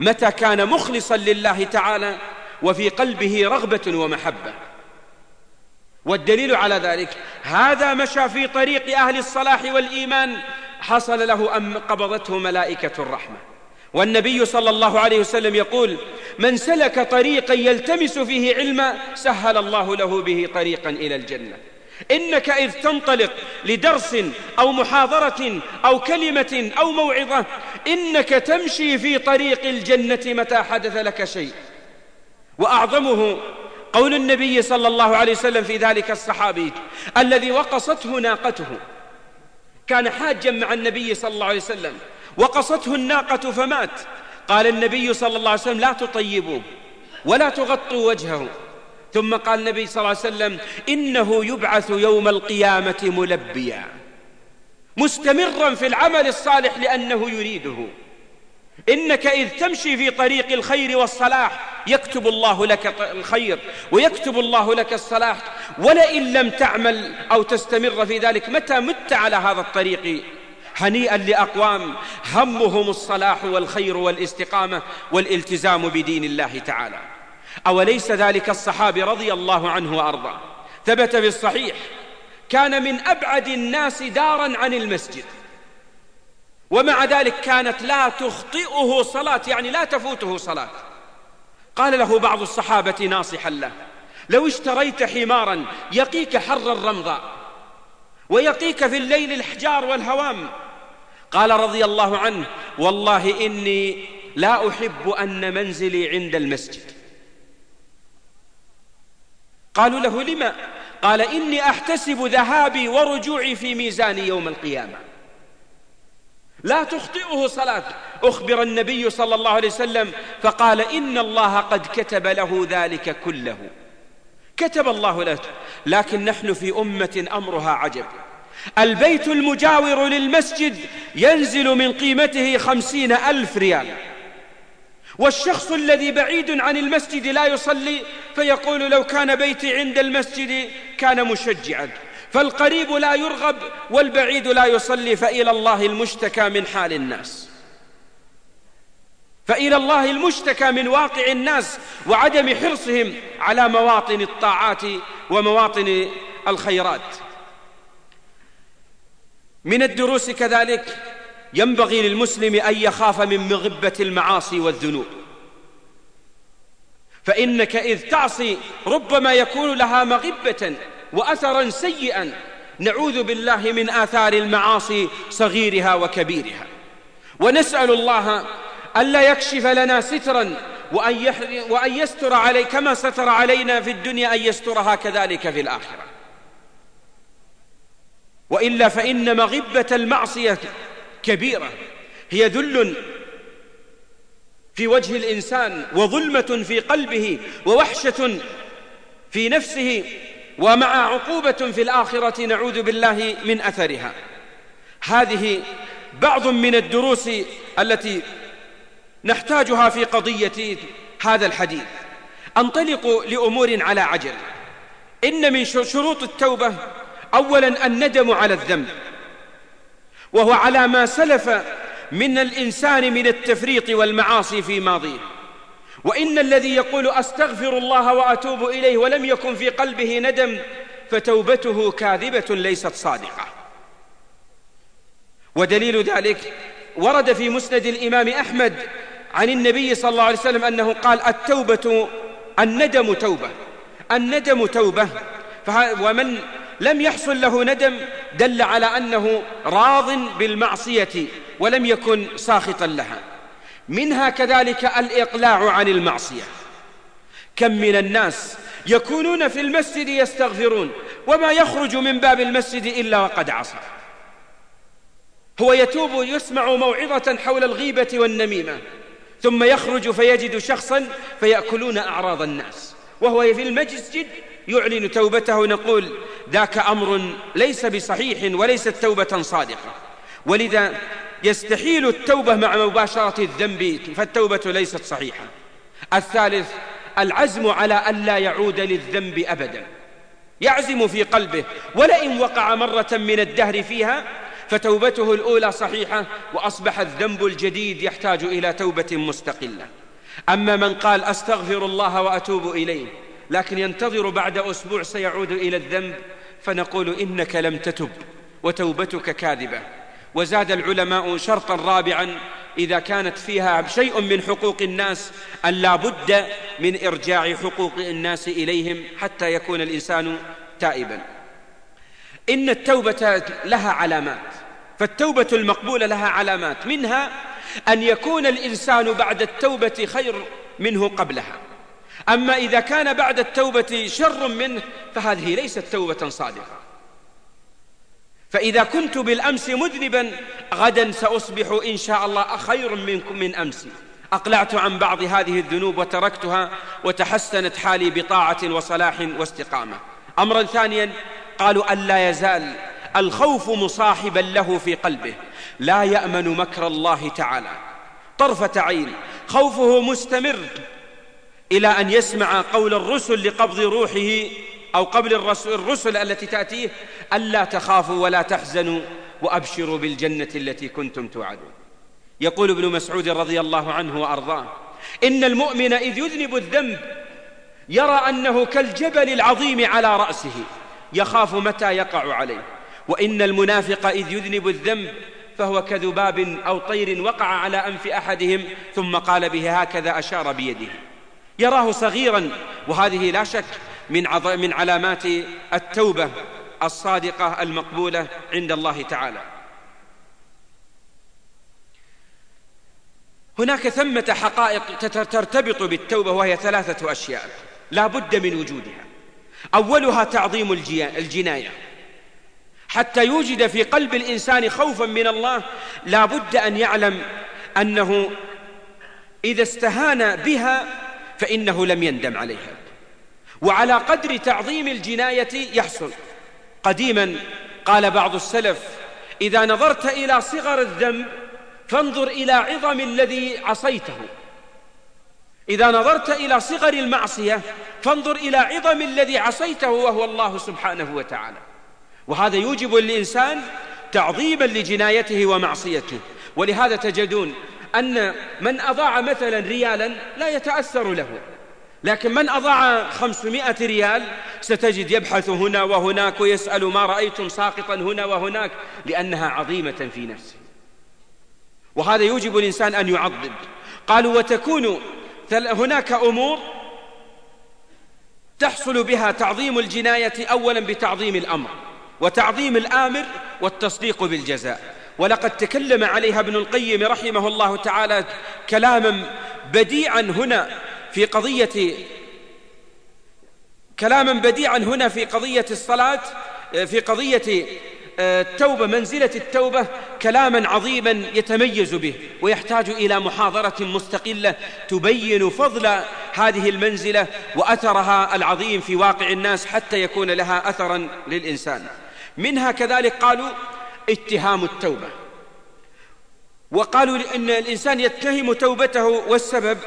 متى كان مخلصا لله تعالى وفي قلبه رغبة ومحبة. والدليل على ذلك هذا مشى في طريق أهل الصلاح والإيمان. حصل له أم قبضته ملائكة الرحمة. والنبي صلى الله عليه وسلم يقول من سلك طريقا يلتمس فيه علما سهل الله له به طريقا إلى الجنة. إنك إذ تنطلق لدرس أو محاضرة أو كلمة أو موعظة إنك تمشي في طريق الجنة متى حدث لك شيء. وأعظمه قول النبي صلى الله عليه وسلم في ذلك الصحابي الذي وقصته ناقته. كان حاجا مع النبي صلى الله عليه وسلم وقصته الناقة فمات. قال النبي صلى الله عليه وسلم لا تطيبوا ولا تغطوا وجهه. ثم قال النبي صلى الله عليه وسلم إنه يبعث يوم القيامة ملبيا. مستمرا في العمل الصالح لأنه يريده. إنك إذ تمشي في طريق الخير والصلاح يكتب الله لك الخير ويكتب الله لك الصلاح. ولئن لم تعمل أو تستمر في ذلك متى مت على هذا الطريق؟ هنيئا لأقوام همهم الصلاح والخير والاستقامة والالتزام بدين الله تعالى. أوليس ذلك الصحابي رضي الله عنه وأرضاه؟ ثبت في الصحيح كان من أبعد الناس دارا عن المسجد. ومع ذلك كانت لا تخطئه صلاة يعني لا تفوته صلاة. قال له بعض الصحابة ناصحا له لو اشتريت حمارا يقيك حر الرمضاء ويقيك في الليل الحجار والهوام. قال رضي الله عنه والله إني لا أحب أن منزلي عند المسجد. قالوا له لما؟ قال إني أحتسب ذهابي ورجوعي في ميزاني يوم القيامة. لا تخطئه صلاة. أخبر النبي صلى الله عليه وسلم فقال إن الله قد كتب له ذلك كله. كتب الله له. لكن نحن في أمة أمرها عجب. البيت المجاور للمسجد ينزل من قيمته خمسين ألف ريال. والشخص الذي بعيد عن المسجد لا يصلي فيقول لو كان بيتي عند المسجد كان مشجعا. فالقريب لا يرغب والبعيد لا يصلي فإلى الله المشتكى من حال الناس. فإلى الله المشتكى من واقع الناس وعدم حرصهم على مواطن الطاعات ومواطن الخيرات. من الدروس كذلك ينبغي للمسلم أن يخاف من مغبة المعاصي والذنوب. فإنك إذ تعصي ربما يكون لها مغبة وأثرا سيئا. نعوذ بالله من آثار المعاصي صغيرها وكبيرها. ونسأل الله ألا يكشف لنا سترا وأن, وأن يستر علي كما ستر علينا في الدنيا أن يسترها كذلك في الآخرة. وإلا فإن مغبة المعصية كبيرة. هي ذل في وجه الإنسان وظلمة في قلبه ووحشة في نفسه ومع عقوبة في الآخرة نعوذ بالله من أثرها. هذه بعض من الدروس التي نحتاجها في قضية هذا الحديث. أنطلق لأمور على عجل. إن من شروط التوبة أولا الندم على الذنب. وهو على ما سلف من الإنسان من التفريط والمعاصي في ماضيه. وإن الذي يقول أستغفر الله وأتوب إليه ولم يكن في قلبه ندم فتوبته كاذبة ليست صادقة. ودليل ذلك ورد في مسند الإمام أحمد عن النبي صلى الله عليه وسلم أنه قال التوبة الندم توبة الندم توبة. ومن لم يحصل له ندم دل على أنه راض بالمعصية ولم يكن ساخطا لها. منها كذلك الإقلاع عن المعصية. كم من الناس يكونون في المسجد يستغفرون وما يخرج من باب المسجد إلا وقد عصى. هو يتوب يسمع موعظة حول الغيبة والنميمة ثم يخرج فيجد شخصا فيأكلون أعراض الناس وهو في المسجد يعلن توبته نقول ذاك أمر ليس بصحيح وليست توبة صادقة. ولذا يستحيل التوبة مع مباشرة الذنب فالتوبة ليست صحيحة. الثالث العزم على ألا يعود للذنب أبدا. يعزم في قلبه ولئن وقع مرة من الدهر فيها فتوبته الأولى صحيحة وأصبح الذنب الجديد يحتاج إلى توبة مستقلة. أما من قال أستغفر الله وأتوب إليه لكن ينتظر بعد أسبوع سيعود إلى الذنب فنقول إنك لم تتب وتوبتك كاذبة. وزاد العلماء شرطا رابعا إذا كانت فيها شيء من حقوق الناس أن لا بد من إرجاع حقوق الناس إليهم حتى يكون الإنسان تائبا. إن التوبة لها علامات فالتوبة المقبولة لها علامات منها أن يكون الإنسان بعد التوبة خير منه قبلها. أما إذا كان بعد التوبة شر منه فهذه ليست توبة صادقة. فإذا كنت بالأمس مذنبا غدا سأصبح إن شاء الله خير منكم من أمسي. أقلعت عن بعض هذه الذنوب وتركتها وتحسنت حالي بطاعة وصلاح واستقامة. أمرا ثانيا قالوا أن لا يزال الخوف مصاحبا له في قلبه. لا يأمن مكر الله تعالى. طرفة عين خوفه مستمر. إلى أن يسمع قول الرسل لقبض روحه أو قبل الرسل, التي تأتيه ألا تخافوا ولا تحزنوا وأبشروا بالجنة التي كنتم توعدون. يقول ابن مسعود رضي الله عنه وأرضاه إن المؤمن إذ يذنب الذنب يرى أنه كالجبل العظيم على رأسه يخاف متى يقع عليه. وإن المنافق إذ يذنب الذنب فهو كذباب أو طير وقع على أنف أحدهم ثم قال به هكذا أشار بيده. يراه صغيرا وهذه لا شك من, من علامات التوبة الصادقة المقبولة عند الله تعالى. هناك ثمة حقائق ترتبط بالتوبة وهي ثلاثة أشياء لا بد من وجودها. أولها تعظيم الجناية. حتى يوجد في قلب الإنسان خوفا من الله لا بد أن يعلم أنه إذا استهان بها فإنه لم يندم عليها. وعلى قدر تعظيم الجناية يحصل. قديما قال بعض السلف إذا نظرت إلى صغر الذنب فانظر إلى عظم الذي عصيته. إذا نظرت إلى صغر المعصية فانظر إلى عظم الذي عصيته وهو الله سبحانه وتعالى. وهذا يوجب للإنسان تعظيما لجنايته ومعصيته. ولهذا تجدون أن من أضاع مثلا ريالا لا يتأثر له. لكن من أضاع خمسمائة ريال ستجد يبحث هنا وهناك ويسأل ما رأيتم ساقطا هنا وهناك لأنها عظيمة في نفسه. وهذا يوجب الإنسان أن يعضد قالوا وتكون هناك أمور تحصل بها تعظيم الجناية أولا بتعظيم الأمر وتعظيم الآمر والتصديق بالجزاء. ولقد تكلم عليها ابن القيم رحمه الله تعالى كلاما بديعا هنا في قضية كلاما بديعا هنا في قضية الصلاة في قضية آه، التوبة منزلة التوبة كلاما عظيما يتميز به ويحتاج إلى محاضرة مستقلة تبين فضل هذه المنزلة وأثرها العظيم في واقع الناس حتى يكون لها أثرا للإنسان. منها كذلك قالوا اتهام التوبة. وقالوا إن الإنسان يتهم توبته والسبب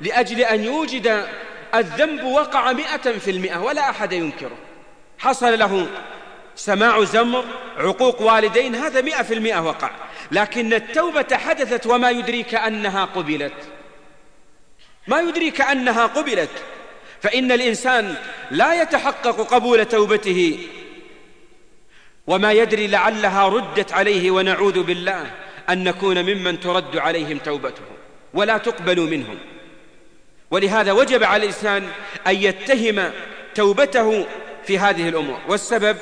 لأجل أن يوجد الذنب وقع مئة في المئة ولا أحد ينكره. حصل له سماع زمر عقوق والدين هذا مئة في المئة وقع. لكن التوبة حدثت وما يدريك أنها قبلت. ما يدريك أنها قبلت. فإن الإنسان لا يتحقق قبول توبته وما يدري لعلها ردت عليه ونعوذ بالله أن نكون ممن ترد عليهم توبتهم ولا تقبل منهم. ولهذا وجب على الإنسان أن يتهم توبته في هذه الأمور. والسبب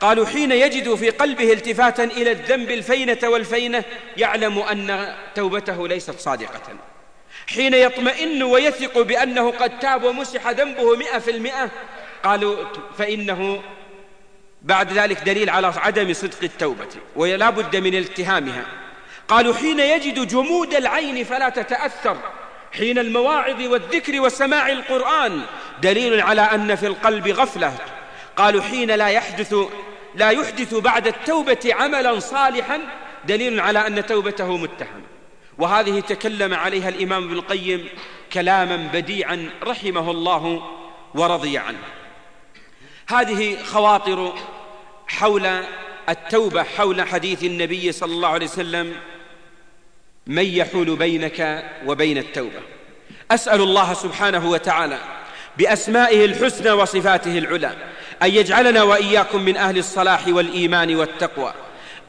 قالوا حين يجد في قلبه التفاتا إلى الذنب الفينة والفينة يعلم أن توبته ليست صادقة. حين يطمئن ويثق بأنه قد تاب ومسح ذنبه مئة في المئة قالوا فإنه بعد ذلك دليل على عدم صدق التوبة ولا بد من التهامها. قالوا حين يجد جمود العين فلا تتأثر حين المواعظ والذكر وسماع القرآن دليل على أن في القلب غفلة. قالوا حين لا يحدث لا يحدث بعد التوبة عملا صالحا دليل على أن توبته متهمة وهذه تكلم عليها الإمام ابن القيم كلاما بديعا رحمه الله ورضي عنه. هذه خواطر حول التوبة حول حديث النبي صلى الله عليه وسلم من يحول بينك وبين التوبة. أسأل الله سبحانه وتعالى بأسمائه الحسنى وصفاته العلى أن يجعلنا وإياكم من أهل الصلاح والإيمان والتقوى.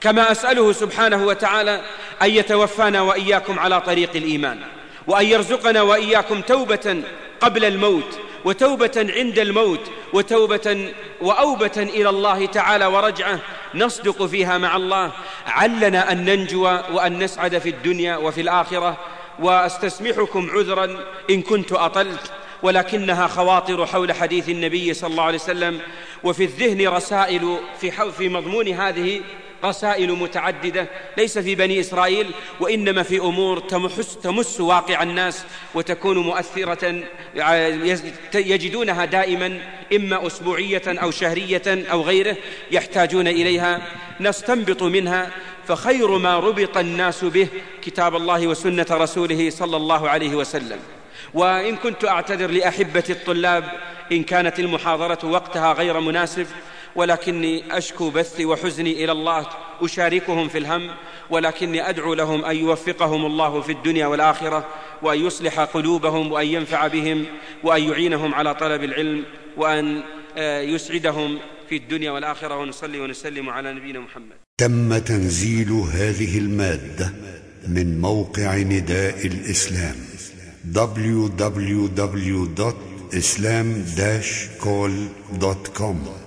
كما أسأله سبحانه وتعالى أن يتوفانا وإياكم على طريق الإيمان وأن يرزقنا وإياكم توبة قبل الموت وتوبة عند الموت وتوبة وأوبة إلى الله تعالى ورجعه نصدق فيها مع الله. علنا أن ننجو وأن نسعد في الدنيا وفي الآخرة وأستسمحكم عذرا إن كنت أطلت ولكنها خواطر حول حديث النبي صلى الله عليه وسلم. وفي الذهن رسائل في, في مضمون هذه رسائل متعددة ليس في بني إسرائيل وإنما في أمور تمس, تمس واقع الناس وتكون مؤثرة يجدونها دائما إما أسبوعية أو شهرية أو غيره يحتاجون إليها نستنبط منها فخير ما ربط الناس به كتاب الله وسنة رسوله صلى الله عليه وسلم. وإن كنت أعتذر لأحبة الطلاب إن كانت المحاضرة وقتها غير مناسب ولكني أشكو بثي وحزني إلى الله أشاركهم في الهم ولكني أدعو لهم أن يوفقهم الله في الدنيا والآخرة وأن يصلح قلوبهم وأن ينفع بهم وأن يعينهم على طلب العلم وأن آه، يسعدهم في الدنيا والآخرة ونصلي ونسلم على نبينا محمد. تم تنزيل هذه المادة من موقع نداء الإسلام www.islam-call.com